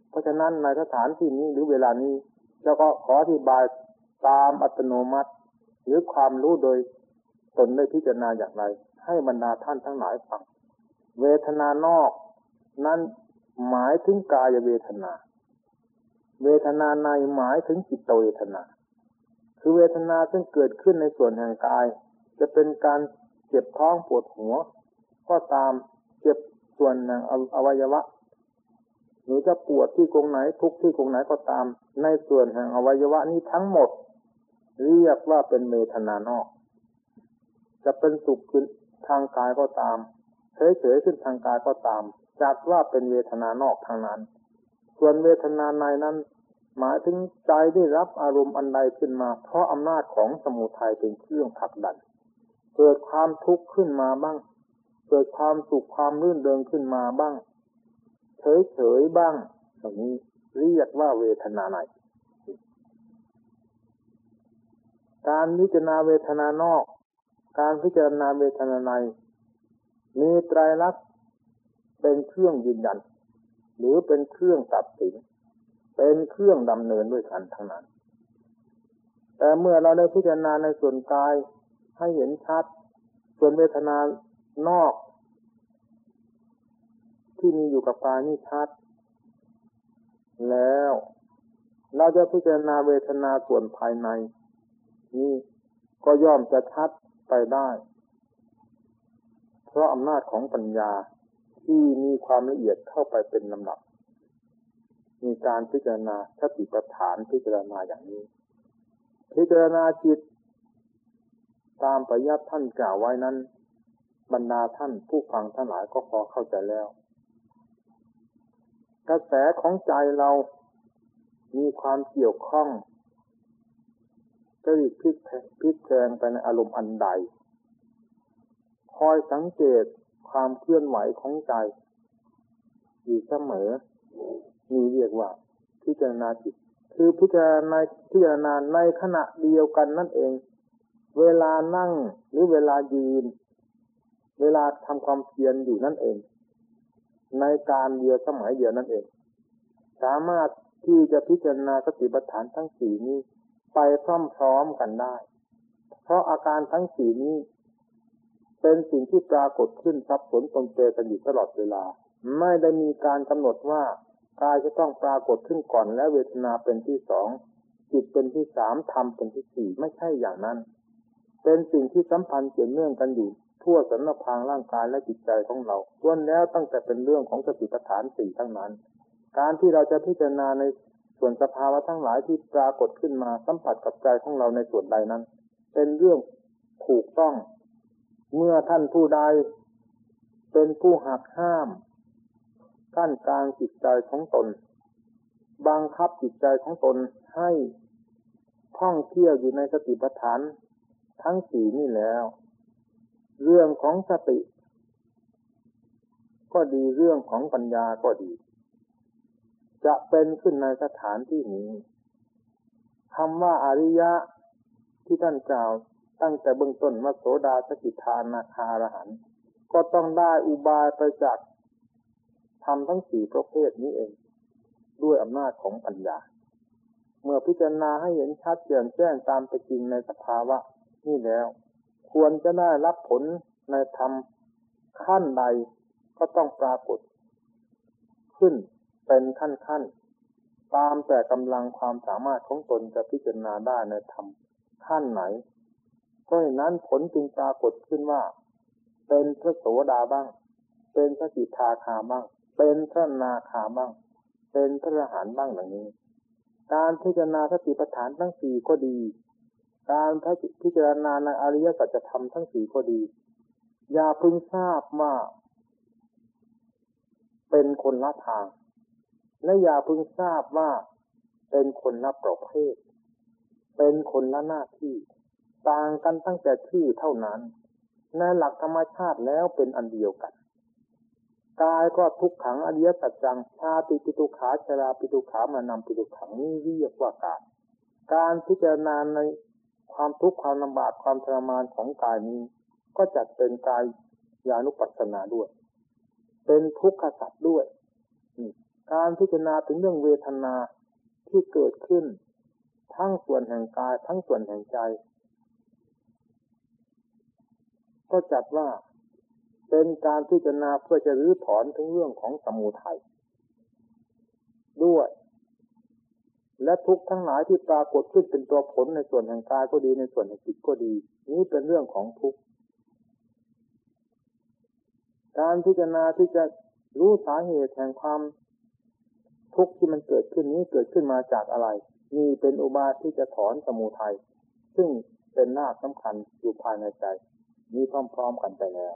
เพราะฉะนั้นในสถานที่นี้หรือเวลานี้เราก็ขออธิบายตามอัตโนมัติ หรือความรู้โดยตนได้พิจารณาอย่างไร ให้บรรดาท่านทั้งหลายฟัง เวทนานอก นั้นหมายถึงกายเวทนา เวทนาในหมายถึงจิตเวทนา คือเวทนาซึ่งเกิดขึ้นในส่วนแห่งกาย จะเป็นการเจ็บท้องปวดหัว ก็ตามเจ็บส่วนแห่งอวัยวะ หรือจะปวดที่กรงไหนทุกที่กรงไหนก็ตาม ในส่วนแห่งอวัยวะนี้ทั้งหมด เรียกว่าเป็นเวทนานอก จะเป็นสุขขึ้นทางกายก็ตามเฉยๆขึ้นทางกายก็ตาม จัดว่าเป็นเวทนานอกทางนั้น ส่วนเวทนาในนั้น หมายถึงใจได้รับอารมณ์อันใดขึ้นมา เพราะอำนาจของสมุทัยเป็นเครื่องผลักดัน เกิดความทุกข์ขึ้นมาบ้าง เกิดความสุขความรื่นเริงขึ้นมาบ้าง เฉยๆบ้างอย่างนี้เรียกว่าเวทนาในการพิจารณาเวทนานอก การพิจารณาเวทนาใน มีไตรลักษณ์ เป็นเครื่องยืนยัน หรือเป็นเครื่องตัดสิน เป็นเครื่องดำเนินด้วยกันทั้งนั้น แต่เมื่อเราได้พิจารณาในส่วนกายให้เห็นชัด ส่วนเวทนานอก ที่มีอยู่กับกายนี่ชัด แล้วเราจะพิจารณาเวทนาส่วนภายใน นี่ก็ย่อมจะชัดไปได้ เพราะอำนาจของปัญญา ที่มีความละเอียดเข้าไปเป็นลำดับ มีการพิจารณาสติปัฏฐานพิจารณาอย่างนี้ พิจารณาจิต ตามประยัติท่านกล่าวไว้นั้น บรรดาท่านผู้ฟังทั้งหลายก็พอเข้าใจแล้ว กระแสของใจเรามีความเกี่ยวข้องจะริพลิกพลิกแพงไปในอารมณ์อันใด คอยสังเกต ความเคลื่อนไหวของใจ อยู่เสมอมีเรียกว่า พิจารณาจิต คือพิจารณาพิจารณาในขณะเดียวกันนั่นเอง เวลานั่งหรือเวลายืน เวลาทำความเพียรอยู่นั่นเอง ในการเดียวสมัยเดียวนั่นเอง สามารถที่จะพิจารณาสติปัฏฐานทั้งสี่นี้ ไปพร้อมๆกันได้ เพราะอาการทั้งสี่นี้ เป็นสิ่งที่ปรากฏขึ้นซับสนตนเตกันอยู่ตลอดเวลา ไม่ได้มีการกำหนดว่ากายจะต้องปรากฏขึ้นก่อนและเวทนาเป็นที่สองจิตเป็นที่สามธรรมเป็นที่สี่ไม่ใช่อย่างนั้น เป็นสิ่งที่สัมพันธ์เกี่ยวเนื่องกันอยู่ทั่วสันพางร่างกายและจิตใจของเราล้วนแล้วตั้งแต่เป็นเรื่องของสติปัฏฐานสี่ทั้งนั้น การที่เราจะพิจารณาในส่วนสภาวะทั้งหลายที่ปรากฏขึ้นมาสัมผัสกับใจของเราในส่วนใดนั้น เป็นเรื่องถูกต้อง เมื่อท่านผู้ใดเป็นผู้หักห้ามกั้นกลางจิตใจของตน บังคับจิตใจของตนให้ท่องเที่ยวอยู่ในสติปัฏฐาน ทั้งสี่นี่แล้ว เรื่องของสติ ก็ดีเรื่องของปัญญาก็ดี จะเป็นขึ้นในสถานที่นี้คำว่าอริยะที่ท่านกล่าว ตั้งแต่เบื้องต้นว่าโสดาสกิทานาคารหันก็ต้องได้อุบายไปจากทำทั้งสี่ประเภทนี้เอง ด้วยอำนาจของปัญญา เมื่อพิจารณาให้เห็นชัดเจนแจ้งตามไปจริงในสภาวะ นี่แล้ว ควรจะได้รับผลในธรรมขั้นใดก็ต้องปรากฏ ขึ้นเป็นขั้นขั้นตามแต่กำลังความสามารถของตนจะพิจารณาได้ในธรรมขั้นไหน เพราะฉะนั้นผลจึงปรากฏขึ้นว่า เป็นพระโสดาบ้าง เป็นพระสิทธาคาบ้าง เป็นพระนาคาบ้าง เป็นพระอรหันต์บ้างอย่างนี้ การพิจารณาสติปัฏฐานทั้งสี่ก็ดี การพิจารณาในอริยสัจธรรมทั้งสี่ก็ดี อย่าพึงทราบว่า เป็นคนละทาง และอย่าพึงทราบว่าเป็นคนละประเภท เป็นคนละหน้าที่ ต่างกันตั้งแต่ชื่อเท่านั้นในหลักธรรมชาติแล้วเป็นอันเดียวกันกายก็ทุกขังอริยสัจจังชาติปิตุขาชราปิตุขามานำปิตุขังนี่เรียกว่ากายการพิจารณาในความทุกข์ความลำบากความทรมานของกายนี้ ก็จัดเป็นกายยานุปัสสนาด้วย เป็นทุกขสัตว์ด้วยการพิจารณาถึงเรื่องเวทนาที่เกิดขึ้น ทั้งส่วนแห่งกายทั้งส่วนแห่งใจ ก็จัดว่าเป็นการพิจารณาเพื่อจะรื้อถอนทั้งเรื่องของสมุทัยด้วย และทุกทั้งหลายที่ปรากฏขึ้นเป็นตัวผลในส่วนแห่งกายก็ดีในส่วนแห่งจิตก็ดี นี้เป็นเรื่องของทุกการพิจารณาที่จะรู้สาเหตุแห่งความทุกข์ที่มันเกิดขึ้นนี้เกิดขึ้นมาจากอะไรนี่เป็นอุบายที่จะถอนสมุทัยซึ่งเป็นหน้าสำคัญอยู่ภายในใจ นี้พร้อมๆกันไปแล้ว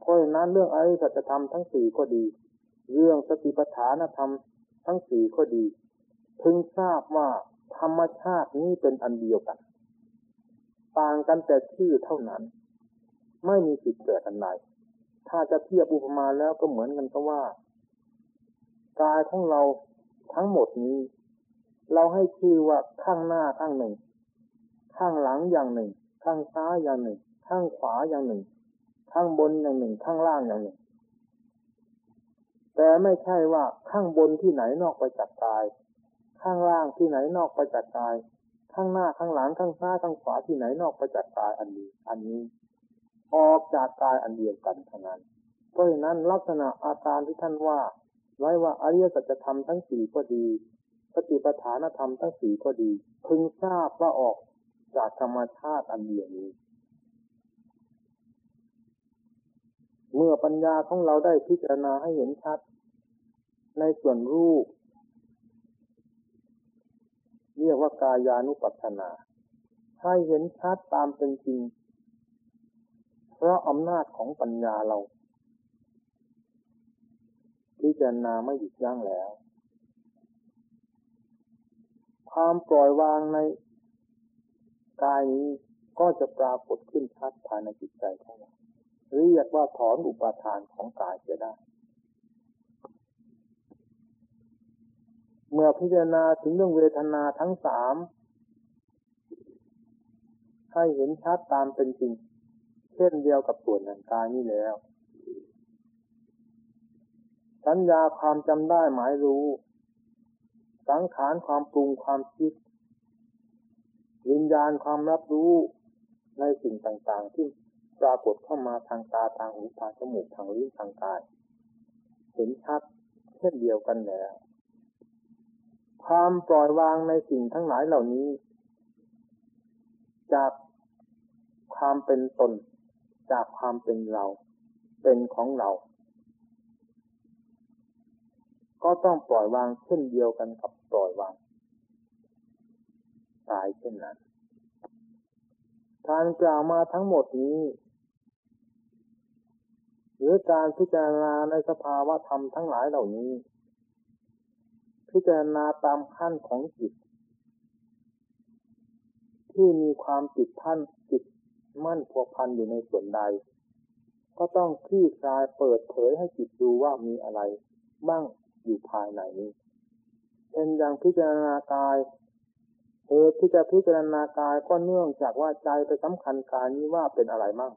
เพราะฉะนั้นเรื่องอริยสัจธรรมทั้งสี่ก็ดี เรื่องสติปัฏฐานธรรมทั้งสี่ก็ดีพึงทราบว่าธรรมชาตินี้เป็นอันเดียวกัน ต่างกันแต่ชื่อเท่านั้น ไม่มีสิทธิ์เกิดอันใดถ้าจะเทียบอุปมาแล้วก็เหมือนกันก็ว่ากายของเราทั้งหมดนี้ เราให้ชื่อว่าข้างหน้าข้างหนึ่ง ข้างหลังอย่างหนึ่ง ข้างซ้ายอย่างหนึ่ง ข้างขวาอย่างหนึ่ง ข้างบนอย่างหนึ่ง ข้างล่างอย่างหนึ่ง แต่ไม่ใช่ว่าข้างบนที่ไหนนอกไปจากกาย ข้างล่างที่ไหนนอกไปจากกาย ข้างหน้าข้างหลังข้างซ้ายข้างขวาที่ไหนนอกไปจากกายอันนี้ อันนี้ ออกจากกายอันเดียวกันเท่านั้นเพราะฉะนั้นลักษณะอาการที่ท่านว่า ไว้ว่าอริยสัจธรรมทั้งสี่ก็ดีสติปัฏฐานธรรมทั้งสี่ก็ดี พึงทราบว่าออกจากธรรมชาติอันเดียวนี้ เมื่อปัญญาของเราได้พิจารณาให้เห็นชัด ในส่วนรูป เรียกว่ากายานุปัสสนาให้เห็นชัดตามเป็นจริง เพราะอำนาจของปัญญาเราพิจารณาไม่หยุดยั้งแล้ว ความปล่อยวางในกายนี้ก็จะปรากฏขึ้นชัดภายในจิตใจของเรา เรียกว่าถอนอุปาทานของกายจะได้ เมื่อพิจารณาถึงเรื่องเวทนาทั้งสามให้เห็นชัดตามเป็นจริง เช่นเดียวกับส่วนแห่งกายนี้แล้ว สัญญาความจำได้หมายรู้ สังขารความปรุงความคิดวิญญาณความรับรู้ในสิ่งต่างๆ ที่ ปรากฏเข้ามาทางตาทางหูทางจมูกทางลิ้นทางกาย เห็นชัดเช่นเดียวกันแล้วความปล่อยวางในสิ่งทั้งหลายเหล่านี้ จากความเป็นตน จากความเป็นเรา เป็นของเรา ก็ต้องปล่อยวางเช่นเดียวกันกับปล่อยวางตายเช่นนั้นการกล่าวมาทั้งหมดนี้ หรือการพิจารณาในสภาวะธรรมทั้งหลายเหล่านี้ พิจารณาตามขั้นของจิต ที่มีความติดพันจิตมั่นพัวพันอยู่ในส่วนใด ก็ต้องคลี่คลายเปิดเผยให้จิตดูว่ามีอะไร บ้างอยู่ภายในนี้เป็นอย่างพิจารณากายเหตุที่จะพิจารณากายก็เนื่องจากว่าใจไปสำคัญกายนี้ว่าเป็นอะไรมั่ง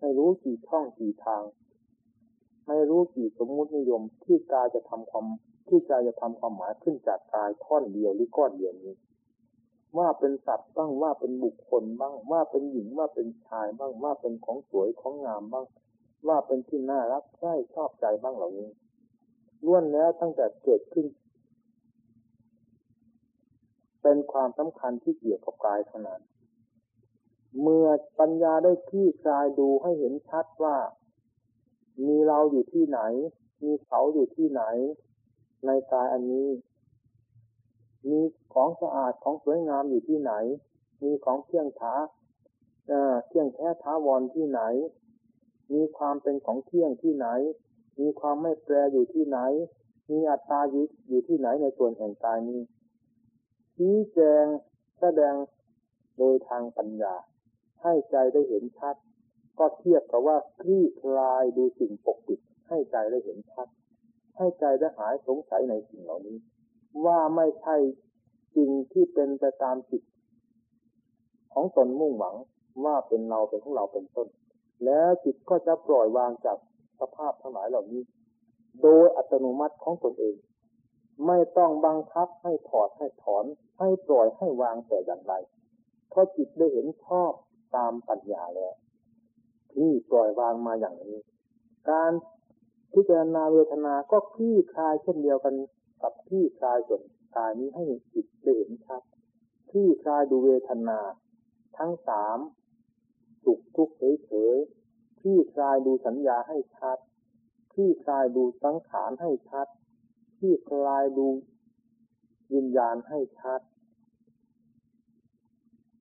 ไม่รู้กี่ช่องกี่ทาง ไม่รู้กี่สมมุตินิยมที่กายจะทำความที่ใจจะทำความหมายขึ้นจากกายท่อนเดียวหรือก้อนเดียวนี้ ว่าเป็นสัตว์บ้างว่าเป็นบุคคลบ้างว่าเป็นหญิงว่าเป็นชายบ้างว่าเป็นของสวยของงามบ้าง ว่าเป็นที่น่ารักใช่ชอบใจบ้างเหล่านี้ล้วนแล้วตั้งแต่เกิดขึ้น เป็นความสำคัญที่เกี่ยวกับกายเท่านั้น เมื่อปัญญาได้คลี่คลายดูให้เห็นชัดว่า มีเราอยู่ที่ไหน มีเขาอยู่ที่ไหน ในกายอันนี้ มีของสะอาดของสวยงามอยู่ที่ไหน มีของเที่ยงท้าเที่ยงแท้ท้าวรที่ไหน มีความเป็นของเที่ยงที่ไหน มีความไม่แปรอยู่ที่ไหน มีอัตตาอยู่อยู่ที่ไหนในส่วนแห่งกายนี้ชี้แจงแสดงโดยทางปัญญา ให้ใจได้เห็นชัด ก็เทียบกับว่าคลี่คลายดูสิ่งปกปิด ให้ใจได้เห็นชัด ให้ใจได้หายสงสัยในสิ่งเหล่านี้ ว่าไม่ใช่สิ่งที่เป็นไปตามจิตของตนมุ่งหวังว่าเป็นเราเป็นของเราเป็นต้น แล้วจิตก็จะปล่อยวางจากสภาพทั้งหลายเหล่านี้ โดยอัตโนมัติของตนเอง ไม่ต้องบังคับให้ถอดให้ถอน ให้ปล่อยให้วางแต่อย่างไรเพราะจิตได้เห็นชอบ ตามปัญญาแล้วที่ปล่อยวางมาอย่างนี้ การพิจารณาเวทนาก็คลี่คลายเช่นเดียวกันกับคลี่คลายส่วนกายนี้ให้จิตได้เห็นชัดคลี่คลายดูเวทนา ทั้งสามสุขทุกข์เฉยๆคลี่คลายดูสัญญาให้ชัดคลี่คลายดูสังขารให้ชัด ที่คลายดูวิญญาณให้ชัด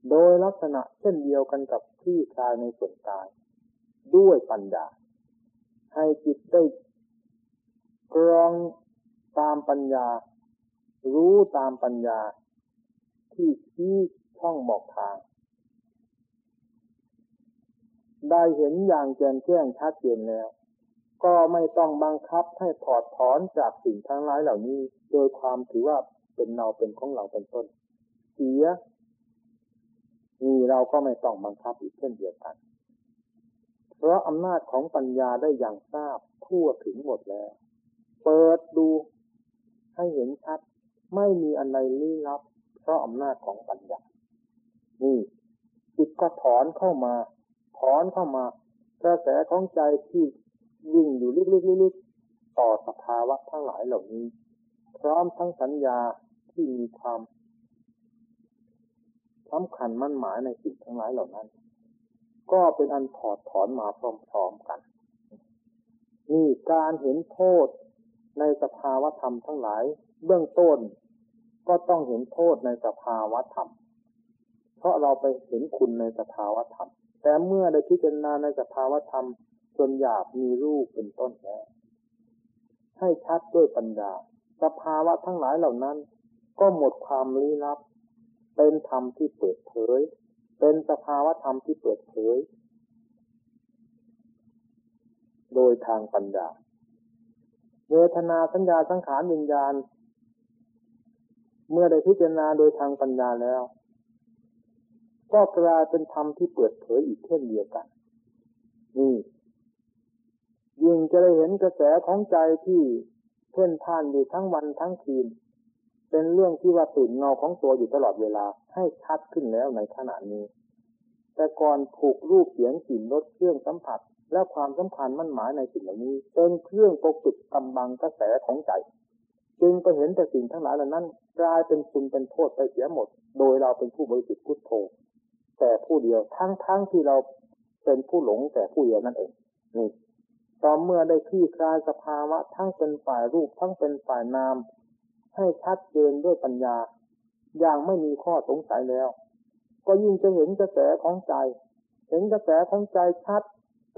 โดยลักษณะเช่นเดียวกันกับที่คลายในส่วนกายด้วยปัญญา ให้จิตได้กรองตามปัญญา รู้ตามปัญญา ที่ชี้ช่องบอกทาง ได้เห็นอย่างแจ่มแจ้งชัดเจนแล้ว ก็ไม่ต้องบังคับให้ถอดถอนจากสิ่งทั้งหลายเหล่านี้ โดยความถือว่าเป็นเราเป็นของเราเป็นต้น เสีย นี่เราก็ไม่ต้องบังคับอีกเช่นเดียวกัน เพราะอำนาจของปัญญาได้อย่างทราบทั่วถึงหมดแล้ว เปิดดูให้เห็นชัด ไม่มีอะไรลี้ลับ เพราะอำนาจของปัญญา นี่จิตก็ถอนเข้ามา ถอนเข้ามากระแสของใจที่ยิ่งอยู่ลึกๆๆต่อสภาวะทั้งหลายเหล่านี้ พร้อมทั้งสัญญาที่มีความ สำคัญมั่นหมายในสิ่งทั้งหลายเหล่านั้น ก็เป็นอันถอดถอนมาพร้อมๆกันนี่การเห็นโทษในสภาวะธรรมทั้งหลาย เบื้องต้น ก็ต้องเห็นโทษในสภาวะธรรม เพราะเราไปเห็นคุณในสภาวะธรรม แต่เมื่อได้พิจารณาในสภาวะธรรมจนหยาบมีรูปเป็นต้นแล้วให้ชัดด้วยปัญญา สภาวะทั้งหลายเหล่านั้น ก็หมดความลี้ลับ เป็นธรรมที่เปิดเผย เป็นสภาวะธรรมที่เปิดเผย โดยทางปัญญาเวทนาสัญญาสังขารวิญญาณ เมื่อได้พิจารณาโดยทางปัญญาแล้ว ก็กลายเป็นธรรมที่เปิดเผยอีกเช่นเดียวกัน นี่ยิ่งจะได้เห็นกระแสของใจที่เพ่นพ่านอยู่ทั้งวันทั้งคืน เป็นเรื่องที่ว่าตื่นเงาของตัวอยู่ตลอดเวลาให้ชัดขึ้นแล้วในขณะนี้ แต่ก่อนถูกรูปเสียงกลิ่นรสเครื่องสัมผัส และความสำคัญมั่นหมายในสิ่งเหล่านี้ เป็นเครื่องปกปิดกำบังกระแสของใจ จึงไปเห็นแต่สิ่งทั้งหลายเหล่านั้น กลายเป็นคุณเป็นโทษไปเสียหมด โดยเราเป็นผู้บริสุทธิ์พุทโธแต่ผู้เดียวทั้งทั้งที่เราเป็นผู้หลงแต่ผู้เดียวนั่นเองนี่ต่อเมื่อได้คลี่คลายสภาวะทั้งเป็นฝ่ายรูปทั้งเป็นฝ่ายนาม ให้ชัดเจนด้วยปัญญา อย่างไม่มีข้อสงสัยแล้ว ก็ยิ่งจะเห็นกระแสของใจ เห็นกระแสของใจชัด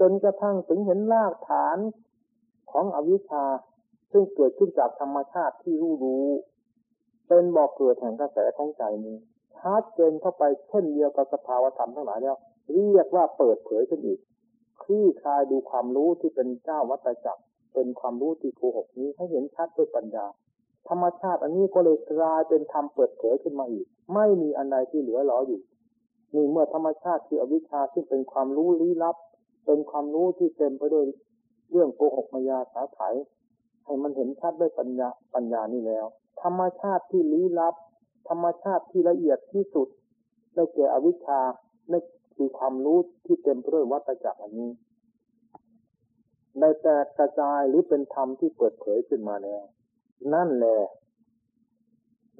จนกระทั่งถึงเห็นรากฐานของอวิชชา ซึ่งเกิดขึ้นจากธรรมชาติที่รู้รู้ เป็นบอกเกิดแห่งกระแสของใจนี้ชัดเจนเข้าไปเช่นเดียวกับสภาวธรรมทั้งหลายแล้ว เรียกว่าเปิดเผยขึ้นอีกคลี่คลายดูความรู้ที่เป็นเจ้าวัตจักรเป็นความรู้ที่โกหกนี้ให้เห็นชัดด้วยปัญญา ธรรมชาติอันนี้ก็เลยกลายเป็นธรรมเปิดเผยขึ้นมาอีก ไม่มีอันใดที่เหลือหลออยู่นี่เมื่อธรรมชาติคืออวิชชาซึ่งเป็นความรู้ลี้ลับ เป็นความรู้ที่เต็มไปด้วยเรื่องโกหกมายาสาไถให้มันเห็นชัดด้วยปัญญาปัญญานี่แล้ว ธรรมชาติที่ลี้ลับ ธรรมชาติที่ละเอียดที่สุดได้แก่อวิชชาในคือความรู้ที่เต็มไปด้วยวัตจักรอันนี้ในแตกกระจายหรือเป็นธรรมที่เปิดเผยขึ้นมาแล้ว นั่นแหละ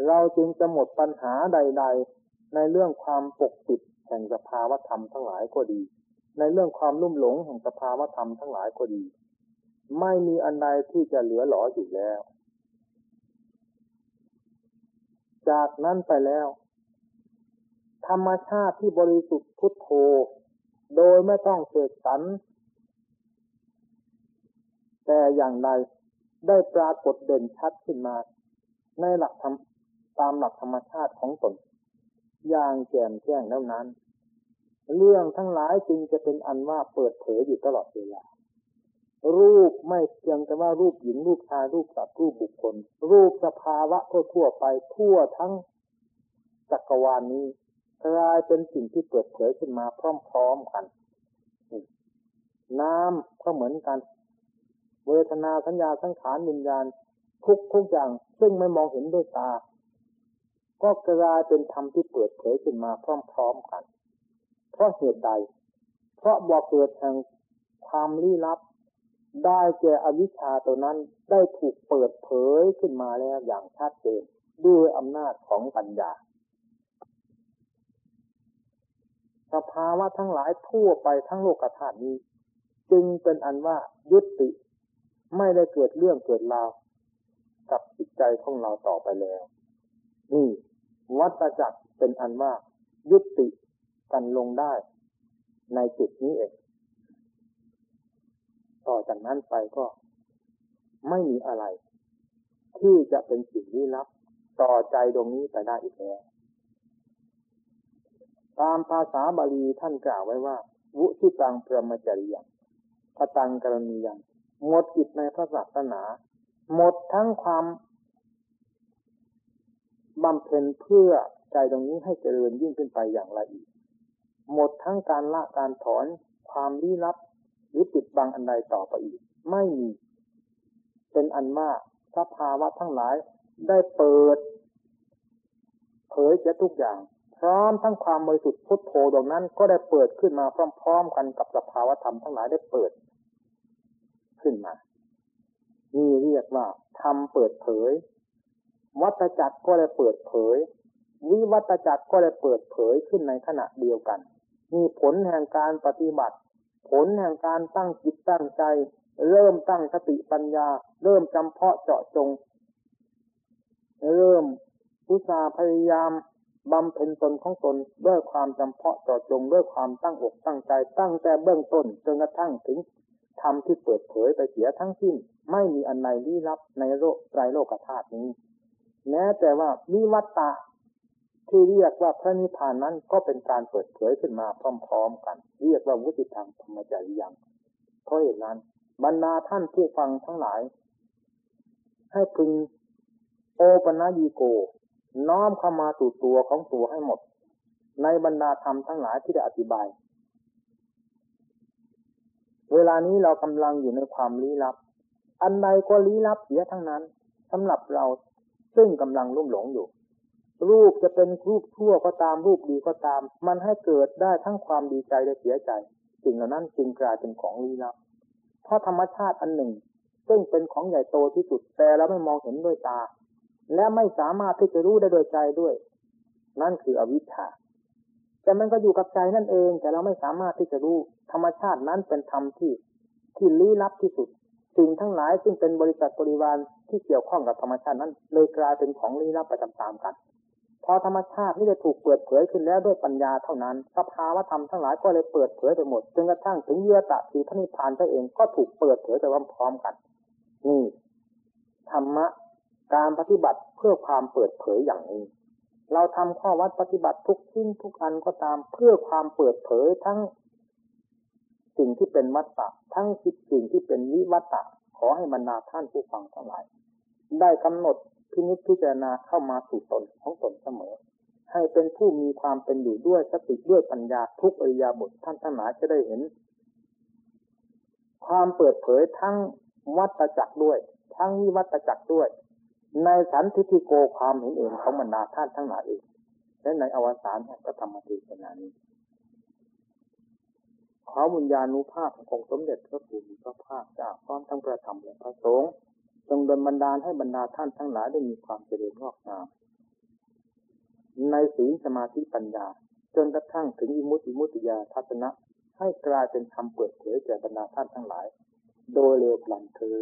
เราจึงจะหมดปัญหาใด ๆ ในเรื่องความปกปิดแห่งสภาวธรรมทั้งหลายก็ดี ในเรื่องความลุ่มหลงแห่งสภาวธรรมทั้งหลายก็ดี ไม่มีอันใดที่จะเหลือหลออยู่แล้ว จากนั้นไปแล้ว ธรรมชาติที่บริสุทธิ์พุทโธ โดยไม่ต้องเสกสรรแต่อย่างใด ได้ปรากฏเด่นชัดขึ้นมา ในหลักธรรมตามหลักธรรมชาติของตน อย่างแจ่มแจ้งแล้วนั้น เรื่องทั้งหลายจึงจะเป็นอันว่าเปิดเผยอยู่ตลอดเวลา รูปไม่เพียงแต่ว่ารูปหญิงรูปชายรูปสัตว์รูปบุคคล รูปสภาวะทั่วไปทั่วทั้งจักรวาลนนี้กลายเป็นสิ่งที่เปิดเผยขึ้นมาพร้อมๆกัน น้ำก็เหมือนกัน เวทนาสัญญาสังขารวิญญาณทุกทุกอย่าง ซึ่งไม่มองเห็นด้วยตา ก็กลายเป็นธรรมที่เปิดเผยขึ้นมาพร้อมๆกัน เพราะเหตุใด เพราะบอกเกิดแห่งความลี้ลับ ได้แก่อวิชชาตัวนั้นได้ถูกเปิดเผยขึ้นมาแล้วอย่างชัดเจนด้วยอำนาจของปัญญาสภาวะทั้งหลายทั่วไปทั้งโลกธาตุนี้ จึงเป็นอันว่ายุติ ไม่ได้เกิดเรื่องเกิดราวกับจิตใจของเราต่อไปแล้ว นี่ วัตจักรเป็นอันว่ายุติกันลงได้ ในจุดนี้เอง ต่อจากนั้นไปก็ไม่มีอะไร ที่จะเป็นสิ่งลี้ลับ ต่อใจตรงนี้ไปได้อีกแล้วตามภาษาบาลีท่านกล่าวไว้ว่า วุทิตังประมจริยังพตังกรณียัง หมดจิตในพระศาสนา หมดทั้งความบำเพ็ญเพื่อใจตรงนี้ให้เจริญยิ่งขึ้นไปอย่างละเอียดหมดทั้งการละการถอนความลี้ลับ หรือปิดบังอันใดต่อไปอีก ไม่มี เป็นอันมากสภาวะทั้งหลายได้เปิด เผยจะทุกอย่าง พร้อมทั้งความบริสุทธิ์พุทโธดวงนั้น ก็ได้เปิดขึ้นมาพร้อม ๆ กันกับสภาวะธรรมทั้งหลายได้เปิด ขึ้นมา นี่เรียกว่าทำเปิดเผย วัตจักรก็ได้เปิดเผย วิวัตจักรก็ได้เปิดเผยขึ้นในขณะเดียวกัน มีผลแห่งการปฏิบัติ ผลแห่งการตั้งจิตตั้งใจ เริ่มตั้งสติปัญญา เริ่มจำเพาะเจาะจง เริ่มอุตสาพยายามบำเพ็ญตนของตนด้วยความจำเพาะเจาะจงด้วยความตั้งอกตั้งใจ ตั้งแต่เบื้องต้นจนกระทั่งถึง ธรรมที่เปิดเผยไปเสียทั้งสิ้น ไม่มีอันใดลี้ลับในโลกไตรโลกธาตุนี้ แม้แต่ว่าวิวัตตะที่เรียกว่าพระนิพพานนั้นก็เป็นการเปิดเผยขึ้นมาพร้อม ๆ กัน เรียกว่าวุติธรรมธรรมจริยังเพราะเหตุนั้น บรรดาท่านผู้ฟังทั้งหลาย ให้พึงโอปนายีโก น้อมเข้ามาสู่ตัวของตัวให้หมด ในบรรดาธรรมทั้งหลายที่ได้อธิบาย เวลานี้เรากำลังอยู่ในความลี้ลับ อันใดก็ลี้ลับเสียทั้งนั้นสำหรับเราซึ่งกำลังลุ่มหลงอยู่ รูปจะเป็นรูปชั่วก็ตามรูปดีก็ตาม มันให้เกิดได้ทั้งความดีใจและเสียใจสิ่งเหล่านั้นจึงกลายเป็นของลี้ลับ เพราะธรรมชาติอันหนึ่ง ซึ่งเป็นของใหญ่โตที่สุดแต่เราไม่มองเห็นด้วยตา และไม่สามารถที่จะรู้ได้โดยใจด้วย นั่นคืออวิชชา แต่มันก็อยู่กับใจนั่นเอง แต่เราไม่สามารถที่จะรู้ธรรมชาตินั้นเป็นธรรมที่ที่ลี้ลับที่สุด สิ่งทั้งหลายซึ่งเป็นบริษัทบริวารที่เกี่ยวข้องกับธรรมชาตินั้น เลยกลายเป็นของลี้ลับไปตามๆกัน พอธรรมชาตินี่จะถูกเปิดเผยขึ้นแล้วด้วยปัญญาเท่านั้นสภาวะธรรมทั้งหลายก็เลยเปิดเผยไปหมดจนกระทั่งถึงเยื่อตะคือพระนิพพานเองก็ถูกเปิดเผยไปพร้อมๆกัน นี่ธรรมะการปฏิบัติเพื่อความเปิดเผยอย่างนี้ เราทำข้อวัดปฏิบัติทุกชิ้นทุกอันก็ตามเพื่อความเปิดเผยทั้งสิ่งที่เป็นวัตตะทั้งสิ่งที่เป็นวิวัตตะขอให้บรรดาท่านผู้ฟังทั้งหลาย ได้กำหนดพินิจพิจารณาเข้ามาสู่ตนของตนเสมอ ให้เป็นผู้มีความเป็นอยู่ด้วยสติด้วยปัญญาทุกอริยาบทท่านทั้งหลายจะได้เห็น ความเปิดเผยทั้งวัตจักรด้วย ทั้งวิวัตจักรด้วย ในสันทิฏโกความเห็นเองของบรรดาท่านทั้งหลายเองและในอวสานแห่งพระธรรมเทศนานี้ขอบุญญาณุภาพขององค์สมเด็จพระผู้มีพระภาคจ้าพร้อมทั้งพระธรรมและพระสงฆ์จงดลบันดาลให้บรรดาท่านทั้งหลายได้มีความเจริญงอกงาม ในศีลสมาธิปัญญา จนกระทั่งถึงอิมุติมุติยาทัศนะ ให้กลายเป็นคำเปิดเผยแก่บรรดาท่านทั้งหลาย โดยเร็วพลันเธอ